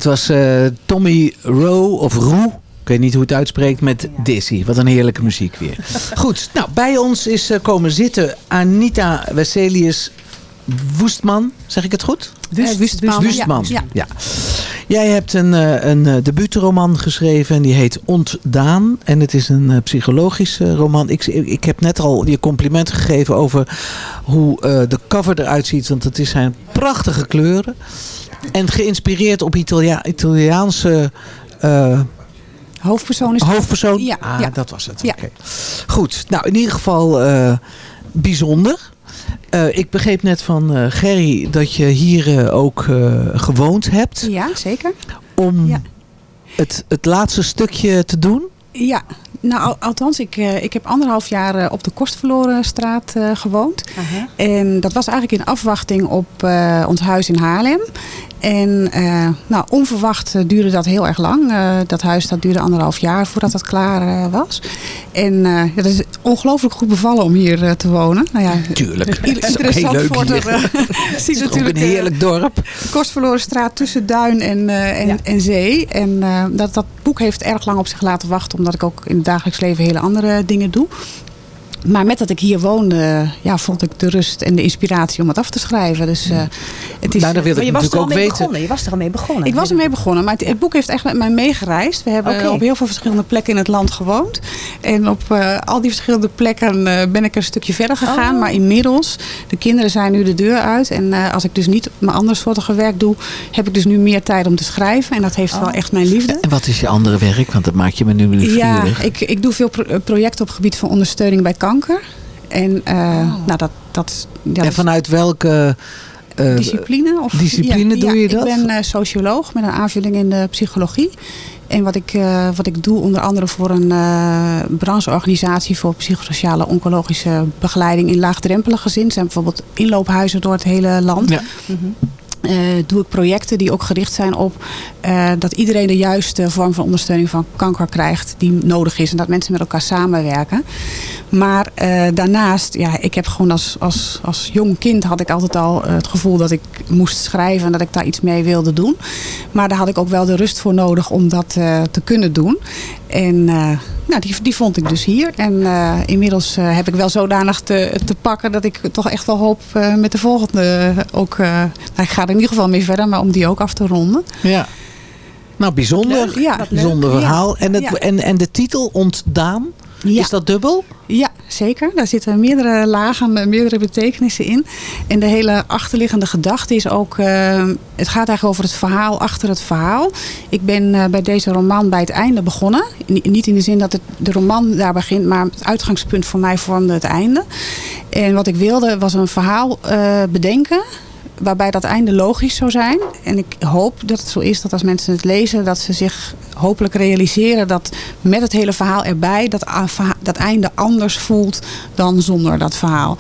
E: Was eh, Tommy Rowe of Roe. Ik weet niet hoe het uitspreekt met Dizzy. Wat een heerlijke muziek weer. [LAUGHS] Goed, nou bij ons is eh, komen zitten Anita Wesselius Woestman. Zeg ik het goed?
A: Wust- Wustman.
E: Wustman.
A: Ja.
E: Ja. Jij hebt een, eh, een eh, debuutroman geschreven en die heet Ontdaan. En het is een eh, psychologische roman. Ik, ik heb net al je compliment gegeven over hoe eh, de cover eruit ziet. Want het is zijn prachtige kleuren. En geïnspireerd op Italia Italiaanse eh,
A: Hoofdpersoon is...
E: hoofdpersoon.
A: Ja,
E: ah,
A: ja.
E: dat was het.
A: Ja.
E: Oké. Goed, nou in ieder geval eh, bijzonder. Eh, ik begreep net van Gerry dat je hier ook gewoond hebt.
A: Ja, zeker.
E: Om
A: Ja.
E: het, het laatste stukje te doen.
A: Ja, nou al- althans, ik, eh, ik heb anderhalf jaar eh, op de Kostverlorenstraat eh gewoond. En dat was eigenlijk in afwachting op eh, ons huis in Haarlem. En eh, nou, onverwacht duurde dat heel erg lang. Eh, dat huis dat duurde anderhalf jaar voordat het klaar eh, was. En eh, het is ongelooflijk goed bevallen om hier eh, te wonen. Nou ja,
E: Tuurlijk. [LAUGHS] Het is
A: iedere
E: ook heel leuk
A: Zandvoorter
E: hier. [LAUGHS] [LAUGHS] Het
A: ziet
E: is ook
A: natuurlijk
E: een heerlijk dorp.
A: Kostverloren straat tussen Duin en, eh, en,
G: Ja.
A: en Zee. En eh, dat, dat
G: boek heeft erg lang op zich laten wachten. Omdat ik ook in het dagelijks leven hele andere dingen doe. Maar met dat ik hier woonde, ja, vond ik de rust en de inspiratie om het af te schrijven. Dus, uh, het is,
E: nou, dat wil
H: Maar
E: ik
H: je was
E: natuurlijk
H: er al
E: ook
H: mee
E: weten.
H: begonnen. Je was er al mee begonnen.
G: ik was ermee begonnen, maar het, het boek heeft echt met mij meegereisd. We hebben op heel veel verschillende plekken in het land gewoond. En op eh, al die verschillende plekken eh, ben ik een stukje verder gegaan.
H: Oh.
G: Maar inmiddels, de kinderen zijn nu de deur uit. En eh, als ik dus niet mijn andersoortige werk doe, heb ik dus nu meer tijd om te schrijven. En dat heeft wel echt mijn liefde.
E: En wat is je andere werk? Want dat maak je me nu
G: Ja,
E: nieuwsgierig.
G: ik, ik doe veel pro- projecten op het gebied van ondersteuning bij kanker. En eh, nou, dat, dat, ja,
E: en vanuit welke... eh,
G: discipline? Of,
E: discipline doe je dat?
G: Ik ben eh, socioloog met een aanvulling in de psychologie. En wat ik, eh, wat ik doe onder andere voor een eh brancheorganisatie voor psychosociale oncologische begeleiding in laagdrempelige gezinnen. zijn bijvoorbeeld inloophuizen door het hele land.
E: Ja.
G: Eh, doe ik projecten die ook gericht zijn op eh, dat iedereen de juiste vorm van ondersteuning van kanker krijgt die nodig is. En dat mensen met elkaar samenwerken. Maar eh, daarnaast, ja, ik heb gewoon als, als, als jong kind had ik altijd al het gevoel dat ik moest schrijven en dat ik daar iets mee wilde doen. Maar daar had ik ook wel de rust voor nodig om dat te kunnen doen. En eh, nou, die, die vond ik dus hier. En eh, inmiddels eh, heb ik wel zodanig te, te pakken dat ik toch echt wel hoop met de volgende ook. nou, ik ga er in ieder geval mee verder, maar om die ook af te ronden.
E: Ja. Nou, bijzonder.
G: Ja.
E: Bijzonder
G: Ja.
E: verhaal. En, het,
G: Ja.
E: en, en de titel Ontdaan,
G: Ja.
E: is dat dubbel?
G: Ja, zeker. Daar zitten meerdere lagen, meerdere betekenissen in. En de hele achterliggende gedachte is ook... eh, het gaat eigenlijk over het verhaal achter het verhaal. Ik ben eh, bij deze roman bij het einde begonnen. Ni- Niet in de zin dat het, de roman daar begint... maar het uitgangspunt voor mij vormde het einde. En wat ik wilde was een verhaal eh, bedenken waarbij dat einde logisch zou zijn. En ik hoop dat het zo is dat als mensen het lezen... dat ze zich hopelijk realiseren dat met het hele verhaal erbij... dat, dat einde anders voelt dan zonder dat verhaal.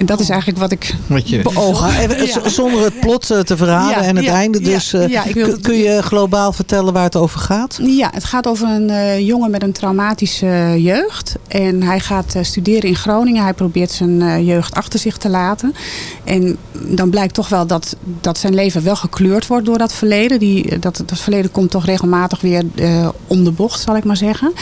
G: En dat is eigenlijk wat ik
E: Wat je
G: beoog.
E: Even, Zonder het plot eh, te verhalen
G: Ja,
E: en het
G: ja,
E: einde. Dus eh,
G: ja, ik wil
E: kun- je globaal vertellen waar het over gaat?
G: Ja, het gaat over een eh, jongen met een traumatische jeugd. En hij gaat eh, studeren in Groningen. Hij probeert zijn eh, jeugd achter zich te laten. En dan blijkt toch wel dat, dat zijn leven wel gekleurd wordt door dat verleden. Die, dat, dat verleden komt toch regelmatig weer eh, om de bocht, zal ik maar zeggen.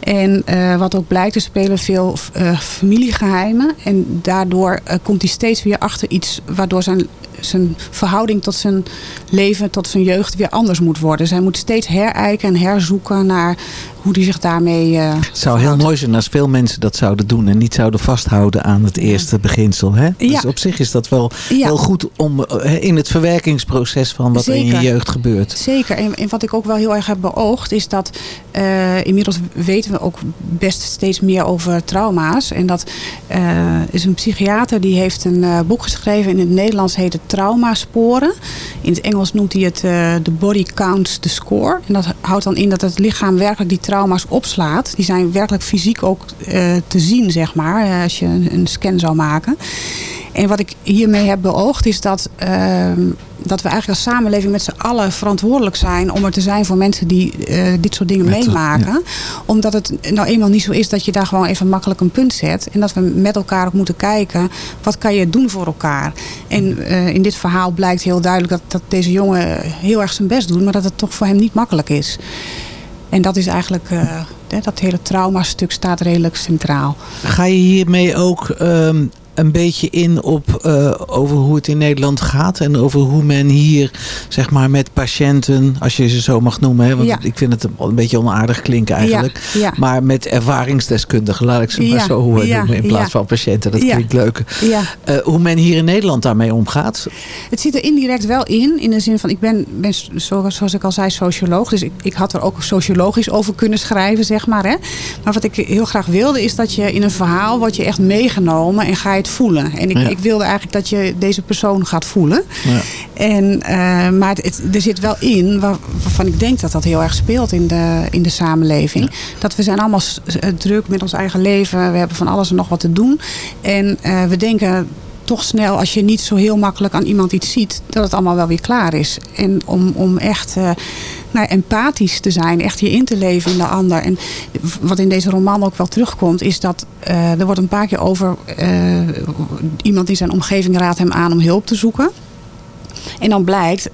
G: En eh, wat ook blijkt, er spelen veel eh, familiegeheimen. En daardoor eh, komt hij steeds weer achter iets waardoor zijn zijn verhouding tot zijn leven, tot zijn jeugd weer anders moet worden. Zij moet steeds herijken en herzoeken naar hoe hij zich daarmee... eh,
E: Het zou heel mooi zijn als veel mensen dat zouden doen en niet zouden vasthouden aan het eerste beginsel. Hè? Dus
G: Ja.
E: op zich is dat wel
G: Ja.
E: heel goed om eh, in het verwerkingsproces van wat in je jeugd gebeurt.
G: Zeker. En, en wat ik ook wel heel erg heb beoogd is dat eh, inmiddels weten we ook best steeds meer over trauma's. En dat is een psychiater die heeft een boek geschreven. In het Nederlands heet het Traumasporen. In het Engels noemt hij het The Body Counts the Score. En dat houdt dan in dat het lichaam werkelijk die trauma's opslaat. Die zijn werkelijk fysiek ook eh, te zien, zeg maar, eh, als je een, een scan zou maken. En wat ik hiermee heb beoogd is dat, ehm, dat we eigenlijk als samenleving met z'n allen verantwoordelijk zijn om er te zijn voor mensen die eh, dit soort dingen
E: Met
G: meemaken. Omdat het nou eenmaal niet zo is dat je daar gewoon even makkelijk een punt zet. En dat we met elkaar ook moeten kijken, wat kan je doen voor elkaar? En in dit verhaal blijkt heel duidelijk dat, dat deze jongen heel erg zijn best doet, maar dat het toch voor hem niet makkelijk is. En dat is eigenlijk, eh, dat hele traumastuk staat redelijk centraal.
E: Ga je hiermee ook ehm, een beetje in op eh, over hoe het in Nederland gaat en over hoe men hier zeg maar met patiënten, als je ze zo mag noemen, hè, want
G: Ja.
E: ik vind het een beetje onaardig klinken eigenlijk,
G: Ja, ja.
E: maar met ervaringsdeskundigen, laat ik ze maar zo noemen in plaats van patiënten. Dat klinkt leuk.
G: Ja.
E: Eh, hoe men hier in Nederland daarmee omgaat.
G: Het zit er indirect wel in. In de zin van, ik ben, ben zo- zoals ik al zei, socioloog. Dus ik, ik had er ook sociologisch over kunnen schrijven, zeg maar. Hè. Maar wat ik heel graag wilde, is dat je in een verhaal... word je echt meegenomen en ga je voelen. En ik,
E: Ja.
G: ik wilde eigenlijk dat je deze persoon gaat voelen.
E: Ja.
G: En, eh, maar het, het- er zit wel in, waar- waarvan ik denk dat dat heel erg speelt in de, in de samenleving. Dat we zijn allemaal eh, druk met ons eigen leven. We hebben van alles en nog wat te doen. En eh, we denken toch snel, als je niet zo heel makkelijk aan iemand iets ziet, dat het allemaal wel weer klaar is. En om, om echt eh, nou, empathisch te zijn, echt je in te leven in de ander. En wat in deze roman ook wel terugkomt, is dat eh, er wordt een paar keer over eh, iemand in zijn omgeving raadt hem aan om hulp te zoeken. En dan blijkt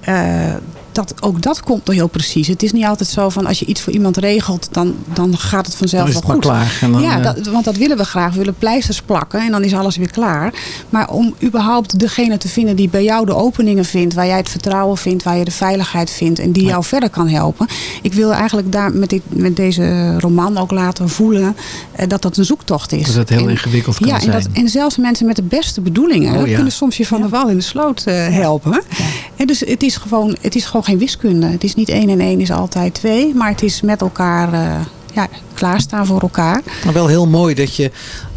G: dat, ook dat komt nog heel precies. Het is niet altijd zo van als je iets voor iemand regelt, dan, dan gaat het vanzelf
E: Dan is
G: wel
E: het
G: goed.
E: klaar. Dan,
G: ja,
E: eh,
G: dat, want dat willen we graag. We willen pleisters plakken en dan is alles weer klaar. Maar om überhaupt degene te vinden die bij jou de openingen vindt, waar jij het vertrouwen vindt, waar je de veiligheid vindt en die jou verder kan helpen. Ik wil eigenlijk daar met, dit, met deze roman ook laten voelen eh, dat dat een zoektocht is.
E: Dat het heel
G: En-
E: ingewikkeld kan
G: ja,
E: zijn.
G: En, dat, en zelfs mensen met de beste bedoelingen
E: Oh, ja.
G: kunnen soms je van de wal in de sloot eh, helpen. En dus het is, gewoon, het is gewoon geen wiskunde. Het is niet één en één is altijd twee. Maar het is met elkaar eh, ja, klaarstaan voor elkaar.
E: Maar wel heel mooi dat je,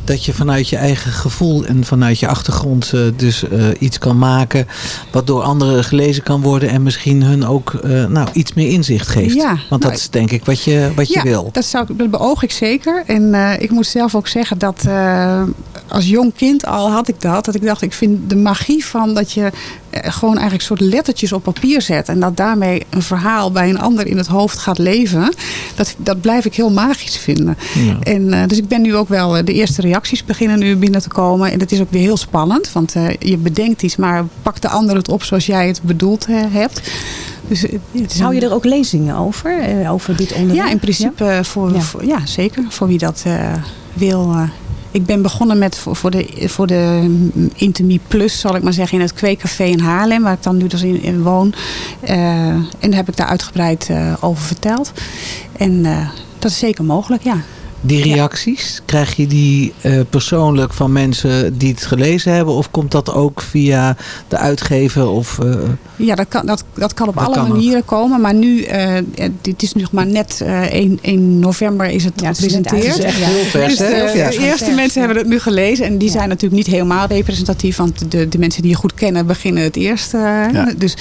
E: dat je vanuit je eigen gevoel en vanuit je achtergrond eh, dus eh, iets kan maken. Wat door anderen gelezen kan worden en misschien hun ook nou, iets meer inzicht geeft.
G: Ja,
E: Want dat
G: nou,
E: is denk ik wat je, wat je
G: ja,
E: wil.
G: Dat, zou, ik- dat beoog ik zeker. En ik moet zelf ook zeggen dat als jong kind al had ik dat. Dat ik dacht, ik vind de magie van dat je gewoon eigenlijk soort lettertjes op papier zet. En dat daarmee een verhaal bij een ander in het hoofd gaat leven. Dat, dat blijf ik heel magisch vinden.
E: Ja.
G: En, eh, dus ik ben nu ook wel, eh, de eerste reacties beginnen nu binnen te komen. En dat is ook weer heel spannend. Want eh, je bedenkt iets, maar pakt de ander het op zoals jij het bedoeld eh, hebt. Dus, eh, het is
H: Hou je er ook lezingen over? eh, over dit onderwerp?
G: ja, in principe eh, Voor,
H: Ja.
G: voor- ja, zeker. Voor wie dat eh, wil. Ik ben begonnen met voor, de, voor de mm, Intimie Plus, zal ik maar zeggen, in het Kweekcafé in Haarlem, waar ik dan nu dus in, in woon. Eh, en daar heb ik daar uitgebreid eh, over verteld. En eh, dat is zeker mogelijk, ja.
E: Die reacties, krijg je die eh, persoonlijk van mensen die het gelezen hebben? Of komt dat ook via de uitgever? Of, eh,
G: Ja, dat kan, dat, dat kan op
E: Dat
G: alle
E: kan ook.
G: manieren komen. Maar nu, eh, dit is nog maar net eh 1, 1 november is het
H: Ja, het is
G: gepresenteerd.
H: uit,
E: echt heel vers,
G: Dus de?
E: Ja.
G: eerste mensen hebben het nu gelezen. En die zijn natuurlijk niet helemaal representatief. Want de, de mensen die je goed kennen beginnen het eerst. eh,
E: Ja,
G: dus,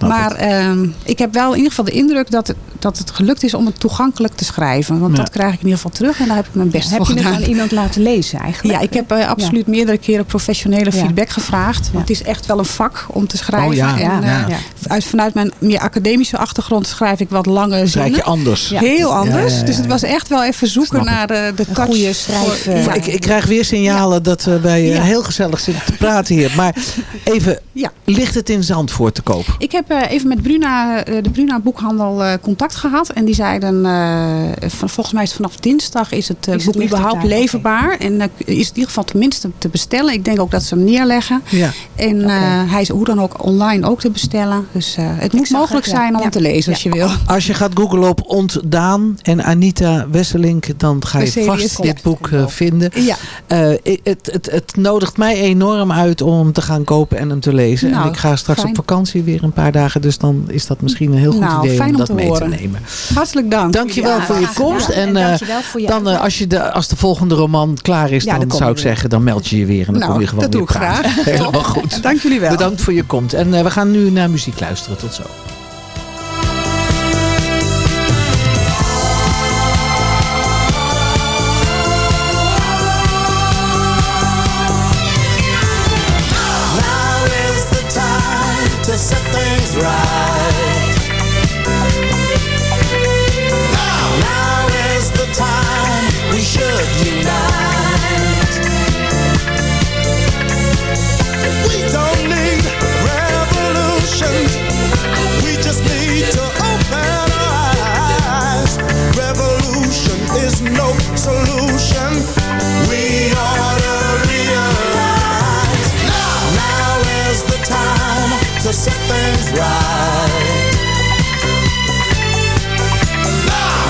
G: maar ehm, ik heb wel in ieder geval de indruk dat het, dat het gelukt is om het toegankelijk te schrijven. Want
E: Ja.
G: dat krijg ik in ieder geval terug. En daar heb ik mijn best
H: Heb
G: voor
H: je het
G: gedaan.
H: aan iemand laten lezen eigenlijk?
G: Ja, ik heb eh, absoluut meerdere keren professionele
H: Ja.
G: feedback gevraagd. Want
H: Ja.
G: het is echt wel een vak om te schrijven.
E: Oh ja,
G: en,
H: ja,
G: eh,
E: ja.
G: uit, vanuit mijn meer academische achtergrond schrijf ik wat lange
E: schrijf
G: zinnen.
E: je anders?
H: Ja.
G: Heel anders.
E: Ja, ja, ja,
G: Dus het was echt wel even zoeken
E: Snap
G: naar de, de touch.
H: goede
G: voor-
H: eh,
G: ja.
E: Ik, ik krijg weer signalen dat we bij eh,
G: Ja.
E: heel gezellig zitten te praten hier. Maar [LAUGHS] even,
G: Ja.
E: ligt het in Zandvoort te koop?
G: Ik heb eh, even met Bruna, eh, de Bruna boekhandel eh, contact gehad. En die zeiden, eh, van, volgens mij is het vanaf dinsdag is het eh,
H: Is het
G: boek
H: het
G: überhaupt leverbaar. En eh, is het in ieder geval tenminste te bestellen. Ik denk ook dat ze hem neerleggen.
E: Ja.
G: En eh, hij is hoe dan ook online ook te bestellen. Dus eh, het moet mogelijk
H: het, ja.
G: zijn om
H: Ja.
G: te lezen als je wil. [LAUGHS]
E: Als je gaat googlen op Ontdaan en Anita Wesselink, dan ga je vast dit boek eh, vinden.
G: Ja,
E: Eh, het, het, het nodigt mij enorm uit om hem te gaan kopen en hem te lezen.
G: Nou,
E: en ik ga straks
G: fijn.
E: op vakantie weer een paar dagen, dus dan is dat misschien een heel goed
G: Nou,
E: idee om
G: om
E: dat
G: te
E: mee
G: horen.
E: te nemen.
G: hartelijk dank.
E: Dankjewel
H: Ja,
E: voor je komst.
H: En
E: En, eh,
H: dankjewel voor je
E: dan. Als, je de, als de volgende roman klaar is, dan zou ik
G: weer.
E: zeggen, dan meld je je weer en dan
G: Nou,
E: kom je gewoon
G: dat
E: weer
G: doe ik
E: praten.
G: graag. [LAUGHS]
E: Helemaal goed.
G: Dank jullie wel.
E: Bedankt voor je komst. En eh, we gaan nu naar muziek luisteren. Tot zo.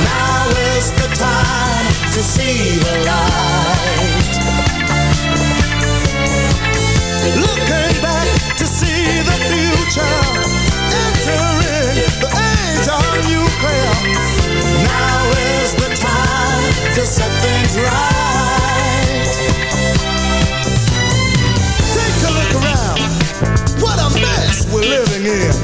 I: now is the time to see the light. Looking back to see the future, entering the age of nuclear. Now is the time to set things right. Take a look around. What a mess we're living in.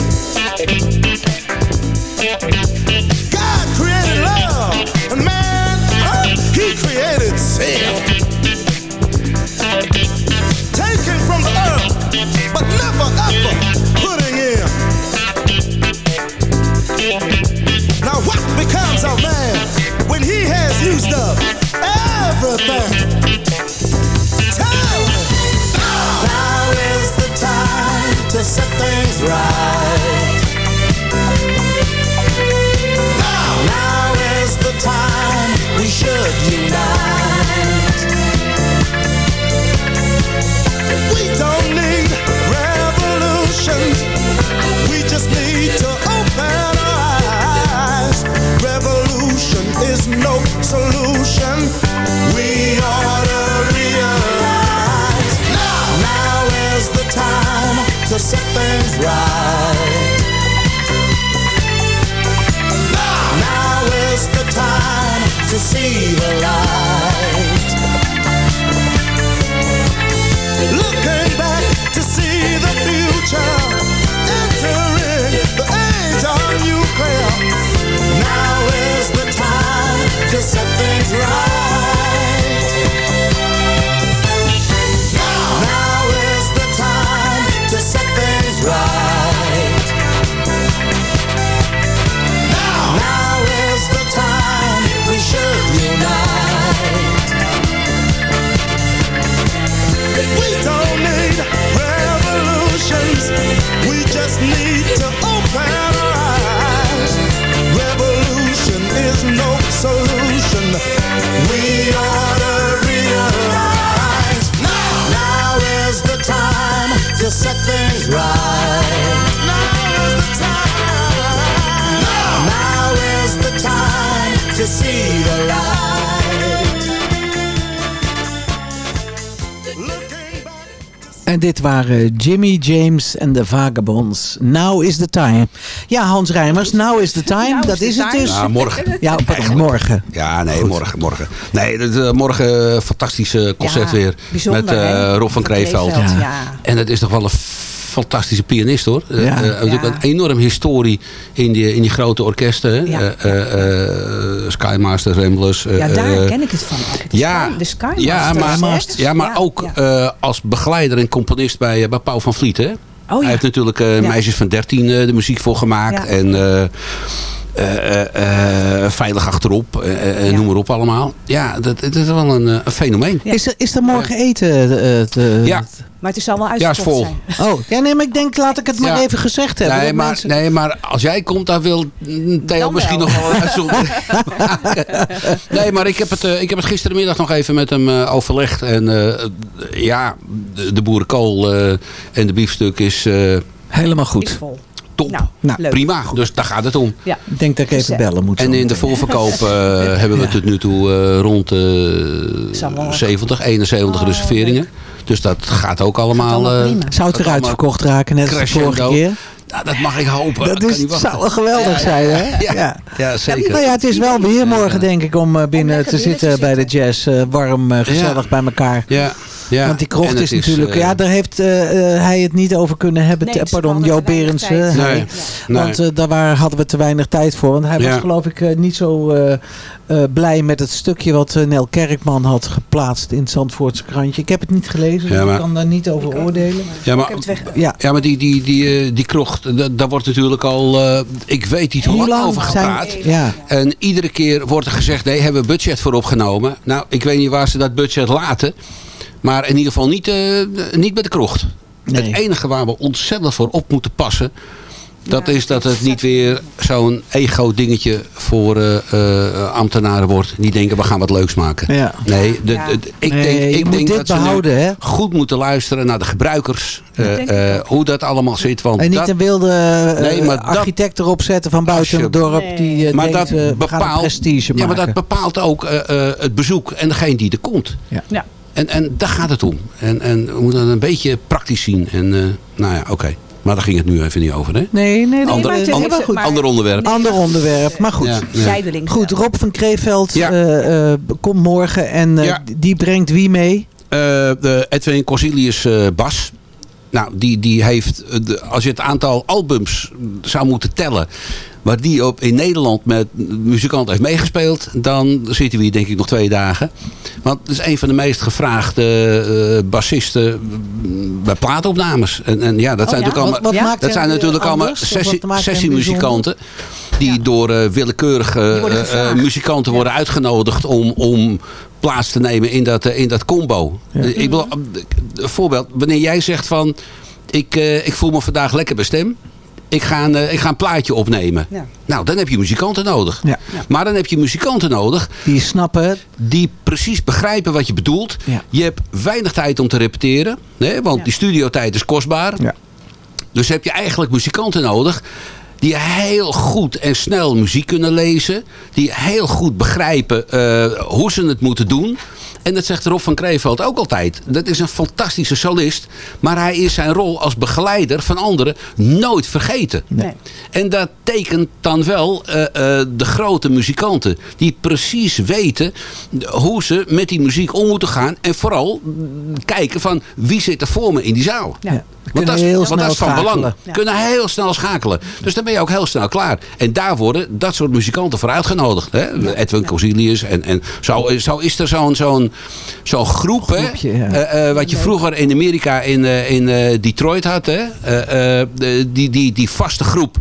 I: right. Now, now is the time
E: we should unite. Waren Jimmy James en de Vagabonds. Now is the time. Ja, Hans Rijmers, now is the time. dat is het dus.
J: Ja, morgen.
E: Ja, pardon, morgen.
J: Ja, nee, morgen. morgen. Nee, dat, eh, morgen eh, fantastisch eh, concert
H: Ja,
J: weer.
H: bijzonder,
J: met eh,
H: hè?
J: Rob van Kreeveld.
H: Kreeveld, ja.
J: En het is toch wel een fantastische pianist hoor. Eh,
E: Ja.
J: eh, natuurlijk
H: Ja.
J: een enorm historie in die, in die grote orkesten.
H: Ja.
J: Eh, eh, eh, Skymasters, Ramblers. eh,
H: Ja, daar
J: eh,
H: ken ik het van. De
J: ja,
H: Sky, de Sky
J: ja, maar, ja, maar
H: Ja,
J: ook
H: ja.
J: eh, als begeleider en componist bij, eh, bij Paul van Vliet. Hè?
H: Oh, ja.
J: Hij heeft natuurlijk eh,
H: Ja.
J: Meisjes van 13 eh, de muziek voor gemaakt.
H: Ja.
J: En eh, eh, eh, eh, Veilig Achterop, eh, eh,
H: Ja.
J: noem maar op allemaal. Ja, dat, dat is wel een, eh, een fenomeen.
H: Ja.
E: Is, er, is er morgen eten? eh, te-
J: Ja.
H: Maar het is al wel
J: Ja, is
H: uitverkocht
J: vol.
H: zijn.
E: Oh, ja, nee, maar ik denk, laat ik het maar
J: Ja.
E: even gezegd hebben.
J: Nee maar,
E: mensen-
J: nee, maar als jij komt, dan wil Theo
H: Dan
J: misschien
H: wel.
J: nog wel een uitzondering. [LAUGHS] Nee, maar ik heb, het, eh, ik heb het gisterenmiddag nog even met hem eh, overlegd. En eh, ja, de, de boerenkool eh, en de biefstuk is eh,
E: Helemaal
H: Is
E: goed.
H: vol.
J: top.
H: Nou,
E: Nou.
J: Prima, dus daar gaat het om.
H: Ja.
E: Ik denk dat ik even bellen moet.
J: En in de voorverkoop [LAUGHS] eh, hebben we tot nu toe eh, rond uh,
H: wel-
J: 70, 71
H: Oh,
J: reserveringen. Dus dat gaat ook allemaal...
H: allemaal
J: eh,
H: prima.
E: Zou het
J: gaat
E: eruit verkocht raken, net als de vorige keer?
J: Nou, dat mag ik hopen.
E: Dat is, zou wel geweldig zijn, hè?
J: Ja,
E: Ja.
J: ja, zeker.
E: Nou ja, het is wel weer morgen, denk ik, om binnen te zitten bij de jazz. warm, gezellig
J: Ja.
E: bij elkaar.
J: Ja, ja.
E: Want die krocht is natuurlijk...
J: eh,
E: ja, daar heeft eh, eh, hij het niet over kunnen hebben.
H: Nee,
E: pardon,
H: weinig
E: Berends. eh,
J: Nee.
E: Want daar waren, hadden we te weinig tijd voor. Want hij was geloof ik niet zo eh, eh, blij met het stukje wat Nel Kerkman had geplaatst in het Zandvoortse krantje. Ik heb het niet gelezen, dus
J: Ja, maar-
E: ik kan daar niet over oordelen.
J: ja,
H: Ik
J: maar,
H: heb het weg.
E: Ja,
J: ja, maar die, die, die, eh, die krocht, da- daar wordt natuurlijk al, eh, ik weet niet hoe lang over
E: zijn...
J: gepraat.
E: Ja,
J: En iedere keer wordt er gezegd, nee, hebben we budget voor opgenomen. Nou, ik weet niet waar ze dat budget laten. Maar in ieder geval niet, eh, niet met de krocht.
E: Nee.
J: Het enige waar we ontzettend voor op moeten passen... Dat
H: Ja,
J: is dat het niet weer zo'n ego-dingetje voor eh, eh, ambtenaren wordt. Die denken, we gaan wat leuks maken.
E: ja.
J: Nee, de, ik
E: Nee,
J: denk, ik denk
E: dit
J: dat ze nu
E: behouden, hè?
J: goed moeten luisteren naar de gebruikers. eh, eh, hoe dat allemaal zit. Want
E: En niet
J: dat,
E: een wilde
J: Nee, maar dat-
E: architect erop zetten van buiten het dorp.
H: Nee.
E: Die
J: maar
E: denkt,
J: dat
E: we gaan een
J: bepaalt,
E: prestige
J: ja, maar dat bepaalt ook eh, eh, het bezoek en degene die er komt.
H: Ja.
J: En, en daar gaat het om. En, en we moeten het een beetje praktisch zien. En eh, nou ja, oké. Maar daar ging het nu even niet over, hè?
E: Nee, nee, nee.
J: Ander,
H: maar het is-
J: ander,
H: maar goed.
J: ander onderwerp.
E: Ander onderwerp, maar goed.
J: Ja.
E: Goed. Rob van Kreeveld
J: Ja.
E: eh, eh, komt morgen en eh,
J: Ja.
E: die brengt wie mee?
J: Eh, de Edwin Corsilius eh, Bas. Nou, die, die heeft, de- als je het aantal albums zou moeten tellen... waar die op, in Nederland met muzikanten heeft meegespeeld... dan zitten we hier denk ik nog twee dagen. Want het is een van de meest gevraagde eh, bassisten bij plaatopnames. En, en ja, dat
H: Oh
J: zijn
H: ja?
J: natuurlijk allemaal...
E: Wat, wat
H: Ja?
E: maakt
J: Dat zijn natuurlijk allemaal sessie, sessiemuzikanten. Die
H: Ja.
J: door eh, willekeurige
H: Die
J: eh, eh, muzikanten worden uitgenodigd om, om plaats te nemen in dat, eh, in dat combo.
E: Ja.
J: Eh, Ik bedoel, een voorbeeld. Wanneer jij zegt van, ik, eh, ik voel me vandaag lekker bij stem. Ik ga, een, eh, ik ga een plaatje opnemen.
H: Ja.
J: Nou, dan heb je muzikanten nodig.
E: Ja.
J: Maar dan heb je muzikanten nodig
E: Die snappen het.
J: die precies begrijpen wat je bedoelt.
E: Ja.
J: Je hebt weinig tijd om te repeteren. Hè, want
H: Ja.
J: die studiotijd is kostbaar.
E: Ja.
J: Dus heb je eigenlijk muzikanten nodig die heel goed en snel muziek kunnen lezen. Die heel goed begrijpen eh, hoe ze het moeten doen. En dat zegt Rob van Kreeveld ook altijd. Dat is een fantastische solist. Maar hij is zijn rol als begeleider van anderen nooit vergeten.
H: Nee.
J: En dat tekent dan wel eh, eh, de grote muzikanten. Die precies weten hoe ze met die muziek om moeten gaan. En vooral mm, kijken van wie zit er voor me in die zaal.
H: Ja.
J: Want
E: Kunnen
J: dat,
E: heel
J: want dat is van
E: schakelen.
J: belang.
H: Ja.
J: Kunnen heel snel schakelen. Dus dan ben je ook heel snel klaar. En daar worden dat soort muzikanten voor uitgenodigd. Hè? Edwin Corsilius. En, en zo, zo is er zo'n zo'n zo'n groep. Hè?
E: Ja.
J: Eh, eh, wat je vroeger in Amerika in, eh, in Detroit had. Hè? Die, die, die vaste groep.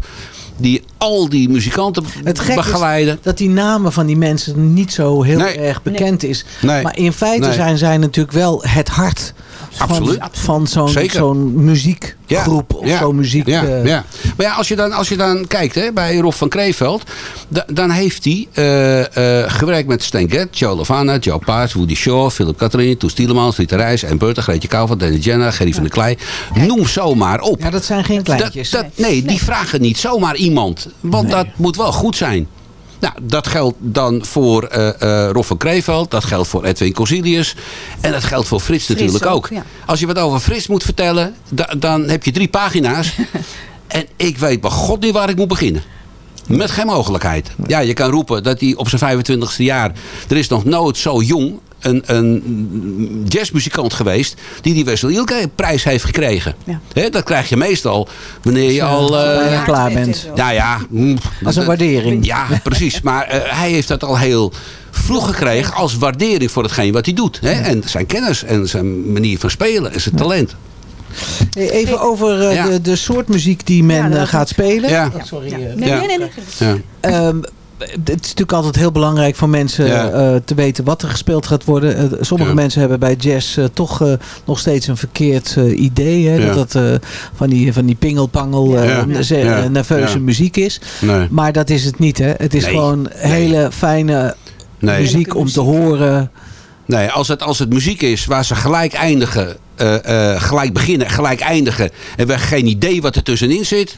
J: Die al die muzikanten
E: Het
J: begeleiden.
E: is dat die namen van die mensen niet zo heel
J: Nee.
E: erg bekend is.
J: Nee.
E: Maar in feite zijn zij natuurlijk wel het hart
J: Absoluut.
E: van zo'n muziekgroep of
J: ja,
E: zo'n muziek.
J: Ja,
E: eh,
J: ja. Maar ja, als je dan, als je dan kijkt hè, bij Rob van Kreeveld. da- dan heeft hij eh, eh, gewerkt met Stan Getz, Joe Lovana, Joe Paars, Woody Shaw, Philip Catherine, Toes Tielemans, Rita Reis en Bertha, Greetje Kouwvat, Danny Jenner, Gerry van der Klei. Noem zomaar op.
E: Ja, dat zijn geen kleintjes.
J: Dat, dat, nee, die vragen niet zomaar iemand. Want dat moet wel goed zijn. Nou, dat geldt dan voor uh, uh, Rob van Kreeveld. Dat geldt voor Edwin Corsilius. En dat geldt voor Frits, Frits natuurlijk ook. Ja. Als je wat over Frits moet vertellen, da dan heb je drie pagina's. [LAUGHS] en ik weet bij god niet waar ik moet beginnen. Met geen mogelijkheid. Ja, je kan roepen dat hij op zijn 25ste jaar... Er is nog nooit zo jong een, een jazzmuzikant geweest... die die Wessel Ilke prijs heeft gekregen. Ja. dat krijg je meestal wanneer je al...
E: Uh, klaar bent.
J: Nou ja.
E: Als een waardering.
J: Ja, precies. Maar uh, hij heeft dat al heel vroeg gekregen als waardering voor hetgeen wat hij doet. Hè? En zijn kennis en zijn manier van spelen en zijn talent.
E: Even over uh, ja. de, de soort muziek die men ja, gaat spelen.
J: Ja.
E: Oh, sorry.
H: Nee, nee, nee. nee.
E: Um, het is natuurlijk altijd heel belangrijk voor mensen ja. uh, te weten wat er gespeeld gaat worden. Uh, sommige ja. mensen hebben bij jazz uh, toch nog steeds een verkeerd idee. Hè, dat dat van die, van die pingelpangel nerveuze muziek is.
J: Nee.
E: Maar dat is het niet. Hè. Het is nee. gewoon hele fijne muziek om te horen.
J: Nee, als het, als het muziek is waar ze gelijk eindigen, uh, uh, gelijk beginnen, gelijk eindigen. En we hebben geen idee wat er tussenin zit.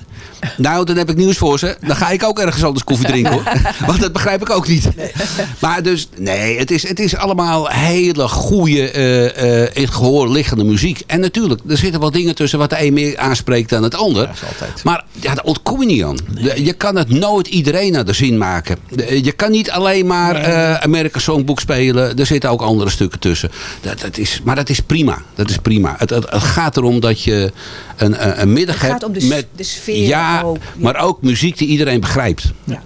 J: Nou, dan heb ik nieuws voor ze. Dan ga ik ook ergens anders koffie drinken hoor. [LAUGHS] Want dat begrijp ik ook niet. Nee. Maar dus, nee, het is, het is allemaal hele goede, uh, in het gehoor liggende muziek. En natuurlijk, er zitten wel dingen tussen wat de een meer aanspreekt dan het ander.
E: Ja,
J: maar ja, daar ontkom je niet aan. Je kan het nooit iedereen naar de zin maken. Je kan niet alleen maar nee. American Songbook spelen. Er zitten ook andere stukken tussen. Dat, dat is, maar dat is prima. Dat is prima. Het, het, het, gaat erom dat je een, een middag hebt.
H: Het gaat om de,
J: met,
H: de sfeer
J: ja,
H: ook.
J: maar ook muziek die iedereen begrijpt.
H: Ja.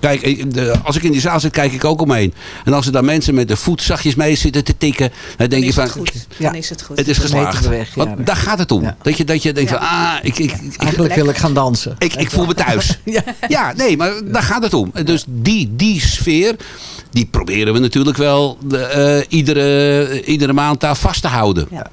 J: Kijk, de, als ik in die zaal zit, kijk ik ook omheen. En als er dan mensen met de voet zachtjes mee zitten te tikken, dan denk
H: dan
J: je van...
H: Het goed.
E: Ja.
H: Dan is het goed.
J: Het is geslaagd.
E: Weg, ja,
J: Want daar gaat het om. Ja. Dat, je, dat je denkt van, ah, ik... ik, ik
E: Eigenlijk wil ik gaan dansen.
J: Ik, ik voel me thuis. [LAUGHS] ja. ja, nee, maar daar gaat het om. Dus die, die sfeer, die proberen we natuurlijk wel de, uh, iedere, iedere maand daar vast te houden.
H: Ja.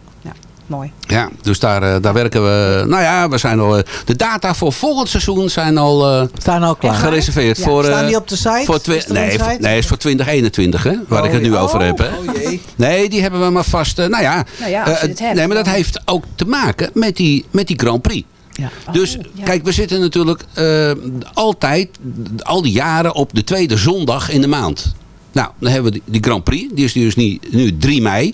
H: Mooi.
J: Ja, dus daar, uh, daar werken we. Nou ja, we zijn al. Uh, de data voor volgend seizoen zijn al, uh,
E: Staan al klaar.
J: gereserveerd.
E: Ja.
J: Voor,
E: Staan die op de site?
J: Voor nee,
E: site?
J: nee, is voor 2021, hè, waar
E: oh,
J: ik het nu
E: oh,
J: over heb. Hè.
E: Oh jee.
J: Nee, die hebben we maar vast. nou ja,
H: nou ja als je het hebt,
J: nee, maar dat heeft ook te maken met die, met die Grand Prix.
E: Ja.
J: Dus
H: oh, ja.
J: kijk, we zitten natuurlijk altijd, al die jaren, op de tweede zondag in de maand. Nou, dan hebben we die, die Grand Prix. Die is dus nu, nu 3 mei.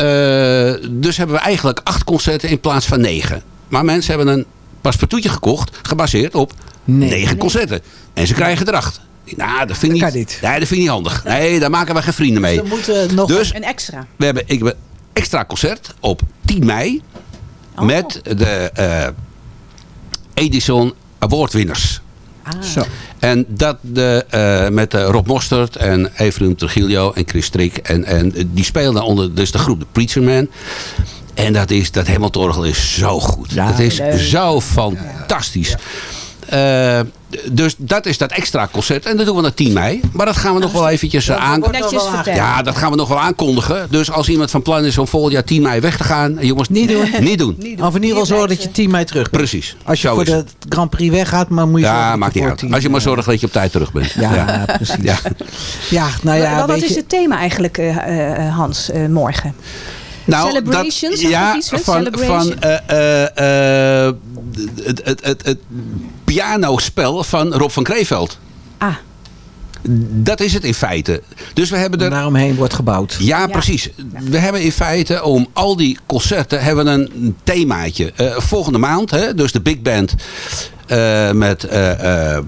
J: Uh, dus hebben we eigenlijk acht concerten in plaats van negen. Maar mensen hebben een paspartoutje gekocht, gebaseerd op
E: nee,
J: negen
E: nee.
J: concerten. En ze krijgen er acht. Nou, dat vind ik niet,
E: niet.
J: Nee, dat vind ik niet handig. Nee, daar maken we geen vrienden mee.
E: Dus, moeten nog
J: dus
H: een extra.
J: We hebben ik, een extra concert op 10 mei. Oh. Met de uh, Edison Awardwinners.
H: Ah.
E: Zo.
J: En dat de, uh, met uh, Rob Mostert en Evelyn Trujillo en Chris Strik. En, en die speelden onder dus de groep de Preacher Man. En dat, is, dat Hamilton is zo goed.
E: Ja,
J: dat is
H: leuk.
J: zo fantastisch. Ja. Uh, dus dat is dat extra concert. En dat doen we naar 10 mei. Maar dat gaan we nog wel eventjes aankondigen. Ja, dat gaan we nog wel aankondigen. Dus als iemand van plan is om volgend jaar 10 mei weg te gaan. Jongens, [LAUGHS]
E: niet doen.
J: Niet doen.
E: Niet doen. Of in ieder geval zorgen dat je 10 mei terug bent.
J: Precies.
E: Als je
J: Zo
E: voor de Grand Prix weggaat, maar moet je
J: Ja, maakt niet uit. Als je maar zorgt dat je op tijd terug bent.
E: Ja, ja. [LAUGHS] precies.
J: Ja,
E: ja nou ja.
H: Wat, wat
E: weet
H: is
E: je,
H: het thema eigenlijk, uh, uh, Hans, uh, morgen?
J: Nou,
H: Celebrations?
J: Dat, ja,
H: iets,
J: van, van uh, uh, het, het, het, het pianospel van Rob van Kreeveld.
H: Ah.
J: Dat is het in feite. Dus we hebben er...
E: Daaromheen wordt gebouwd.
J: Ja, ja, precies. We hebben in feite om al die concerten hebben we een themaatje. Uh, volgende maand, hè, dus de Big Band uh, met uh,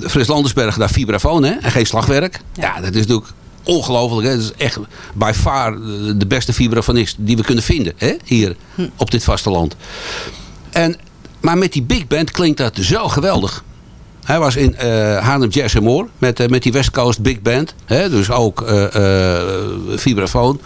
J: Fris Landersberg, daar vibrafoon hè, en geen slagwerk. Ja, ja dat is natuurlijk ongelooflijk. Het is echt by far de beste vibrafonist die we kunnen vinden hè, hier hm. op dit vasteland. En, maar met die big band klinkt dat zo geweldig. Hij was in uh, Haarlem Jazz More met, uh, met die West Coast Big Band. Hè, dus ook uh, vibrafoon.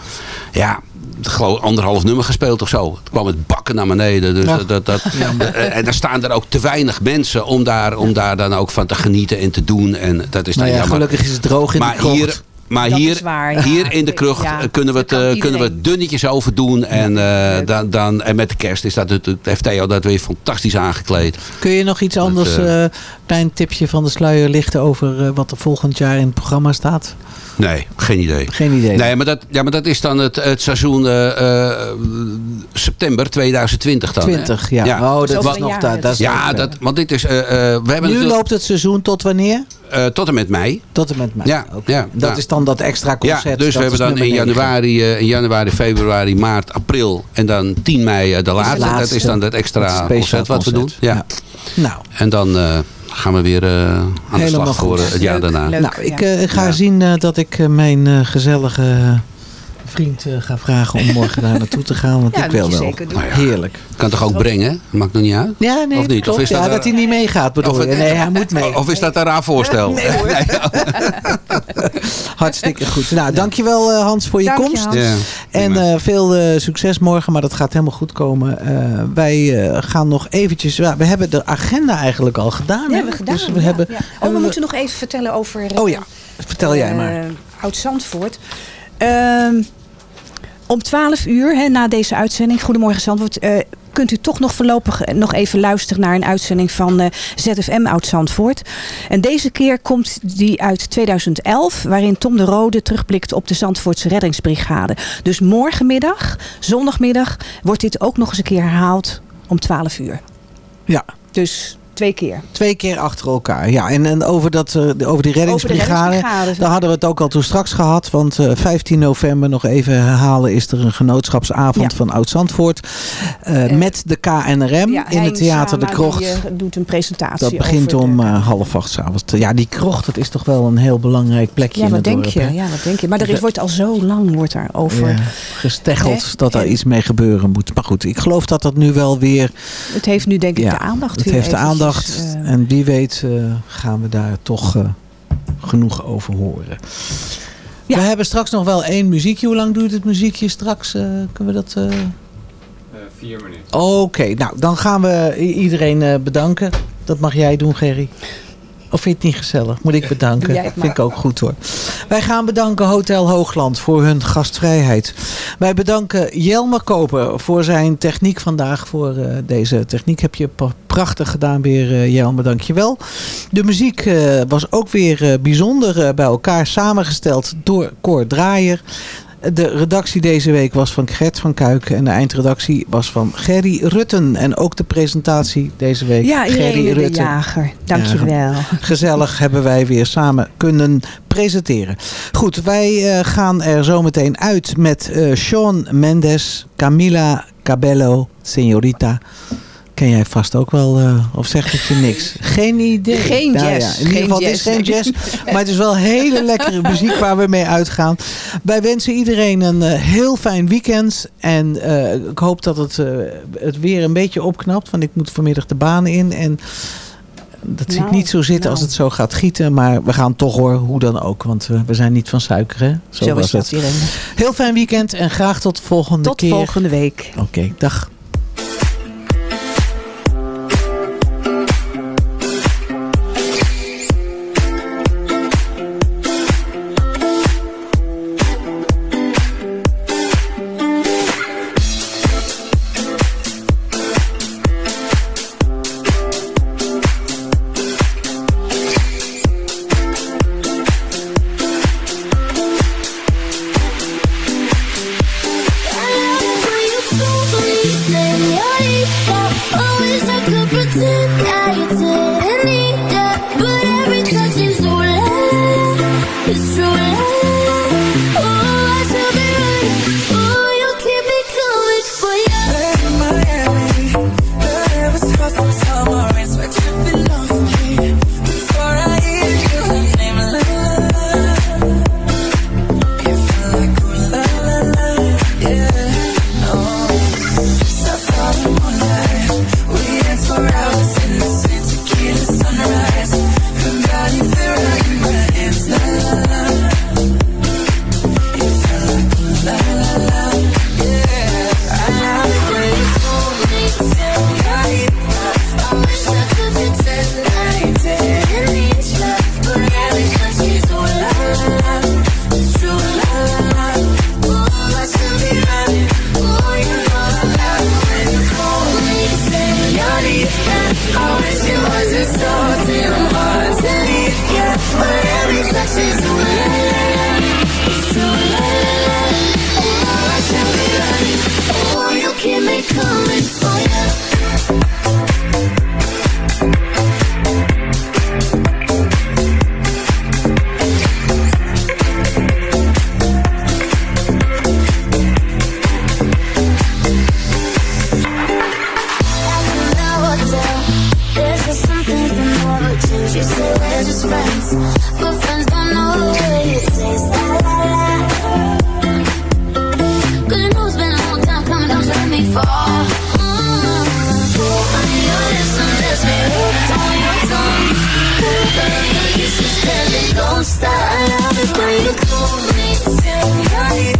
J: Ja, geloof anderhalf nummer gespeeld of zo. Het kwam het bakken naar beneden. Dus ja. dat, dat, ja. en er staan er ook te weinig mensen om daar, om daar dan ook van te genieten en te doen. En dat is dan
E: nou ja,
J: jammer.
E: Gelukkig is het droog in
J: maar
E: de krocht.
J: hier, maar
H: dat
J: hier,
H: waar, ja.
J: hier in de krocht
H: ja,
J: kunnen, we het, uh, kunnen we het dunnetjes over doen. En, uh, dan, dan, en met de kerst is dat natuurlijk, heeft Theo dat weer fantastisch aangekleed.
E: Kun je nog iets anders, een uh, klein tipje van de sluier lichten over wat er volgend jaar in het programma staat?
J: Nee, geen idee.
E: Geen idee.
J: Nee, maar dat, ja, maar dat is dan het, het seizoen uh, september 2020 dan.
E: 20, ja.
J: ja.
E: Oh, dat was nog daar. Dat
J: ja, dat, want dit is... Uh, we hebben
E: nu loopt het seizoen tot wanneer?
J: Eh, tot en met mei.
E: Tot en met mei.
J: Ja, ja
E: Dat
J: ja.
E: is dan dat extra concert.
J: Ja, dus
E: dat
J: we hebben dan in januari, eh, in januari, februari, maart, april en dan 10 mei eh, de laatste. Dat
E: laatste.
J: is dan dat extra
E: Dat
J: concert wat we doen. Ja.
E: Nou,
J: En dan eh, gaan we weer eh, aan de slag voor het jaar daarna.
H: leuk.
E: nou ik eh, ga
J: Ja.
E: zien eh, dat ik mijn eh, gezellige vriend eh, ga vragen om morgen daar naartoe te gaan. Want
H: Ja,
E: ik wil wel.
H: zeker doen.
J: Ja.
E: Heerlijk.
J: Kan toch ook brengen? Maakt nog niet uit?
E: Ja, nee,
J: Of niet? Of is dat
E: ja,
J: er-
E: dat hij niet meegaat bedoel
J: Of
E: je. Nee, hij moet mee.
J: Of is dat een raar voorstel?
E: Nee, hoor. [LAUGHS] [LAUGHS] Hartstikke goed. Nou, dankjewel eh, Hans voor je
H: Dank je,
E: komst.
H: Hans.
J: Ja,
E: En eh, veel eh, succes morgen, maar dat gaat helemaal goed komen. Eh, wij eh, gaan nog eventjes... We hebben de agenda eigenlijk al gedaan.
H: Ja, hebben we gedaan.
E: Dus we
H: ja,
E: hebben,
H: ja. Oh,
E: hebben
H: we moeten nog even vertellen over...
E: Oh ja, vertel jij
H: eh,
E: maar.
H: Oud-Zandvoort. Ehm, om 12 uur, hè, na deze uitzending, Goedemorgen Zandvoort... eh, kunt u toch nog voorlopig eh, nog even luisteren naar een uitzending van eh, ZFM Oud-Zandvoort. En deze keer komt die uit 2011, waarin Tom de Rode terugblikt op de Zandvoortse reddingsbrigade. Dus morgenmiddag, zondagmiddag, wordt dit ook nog eens een keer herhaald om 12 uur.
E: Ja.
H: Dus twee keer.
E: Twee keer achter elkaar. Ja, en, en over, dat, eh, over die reddingsbrigade.
H: reddingsbrigade.
E: Daar hadden we het ook al toen straks gehad. Want eh, 15 november nog even herhalen is er een genootschapsavond
H: Ja.
E: van Oud-Zandvoort. eh,
H: Eh,
E: met de KNRM
H: Ja,
E: in het Theater De Krocht.
H: Die, eh, doet een presentatie
E: Dat begint om
H: de-
E: eh, half acht 's avonds. Ja, die krocht, dat is toch wel een heel belangrijk plekje
H: ja,
E: in
H: wat
E: het
H: denk
E: dorp,
H: je?
E: hè?
H: Ja, wat denk je? Maar er is, wordt al zo lang wordt daar over.
E: Ja, gesteggeld
H: Hè?
E: dat er
H: En-
E: iets mee gebeuren moet. Maar goed, ik geloof dat dat nu wel weer...
H: Het heeft nu denk ik de aandacht
E: Het
H: weer
E: heeft de
H: eventjes,
E: aandacht.
H: eh,
E: en wie weet eh, gaan we daar toch eh, genoeg over horen.
H: Ja.
E: We hebben straks nog wel één muziekje. Hoe lang duurt het muziekje straks? eh, kunnen we dat... eh,
K: vier minuten.
E: Oké, nou dan gaan we iedereen eh, bedanken. Dat mag jij doen, Gerry. Of vind je het niet gezellig? Moet ik bedanken?
H: Het
E: Vind ik ook goed hoor. Wij gaan bedanken Hotel Hoogland voor hun gastvrijheid. Wij bedanken Jelmer Koper voor zijn techniek vandaag. Voor eh, deze techniek heb je prachtig gedaan weer, eh, Jelmer. Dank je wel. De muziek eh, was ook weer eh, bijzonder eh, bij elkaar samengesteld door Cor Draaier. De redactie deze week was van Gert van Kuik en de eindredactie was van Gerry Rutten. En ook de presentatie deze week.
H: ja,
E: Gerry
H: de
E: Rutten.
H: Jager. Dankjewel.
E: Gezellig hebben wij weer samen kunnen presenteren. Goed, wij eh, gaan er zometeen uit met eh Sean Mendes, Camila Cabello, Señorita. Ken jij vast ook wel, eh, of zeg ik je niks? Geen idee.
H: Geen
E: Nou
H: jazz.
E: ja, in ieder geval, het is geen jazz. [LAUGHS] Maar het is wel hele lekkere muziek waar we mee uitgaan. Wij wensen iedereen een eh, heel fijn weekend. En eh, ik hoop dat het, het weer een beetje opknapt. Want ik moet vanmiddag de banen in. En dat zie ik
H: Nou,
E: niet zo zitten
H: nou.
E: als het zo gaat gieten. Maar we gaan toch hoor, hoe dan ook. Want we zijn niet van suiker, hè? Zo,
H: Zo
E: was
H: is dat,
E: het. Heel fijn weekend en graag tot de volgende
H: Tot
E: keer.
H: volgende week.
E: Oké, dag.
I: don't stop. I love it when you call me
A: tonight.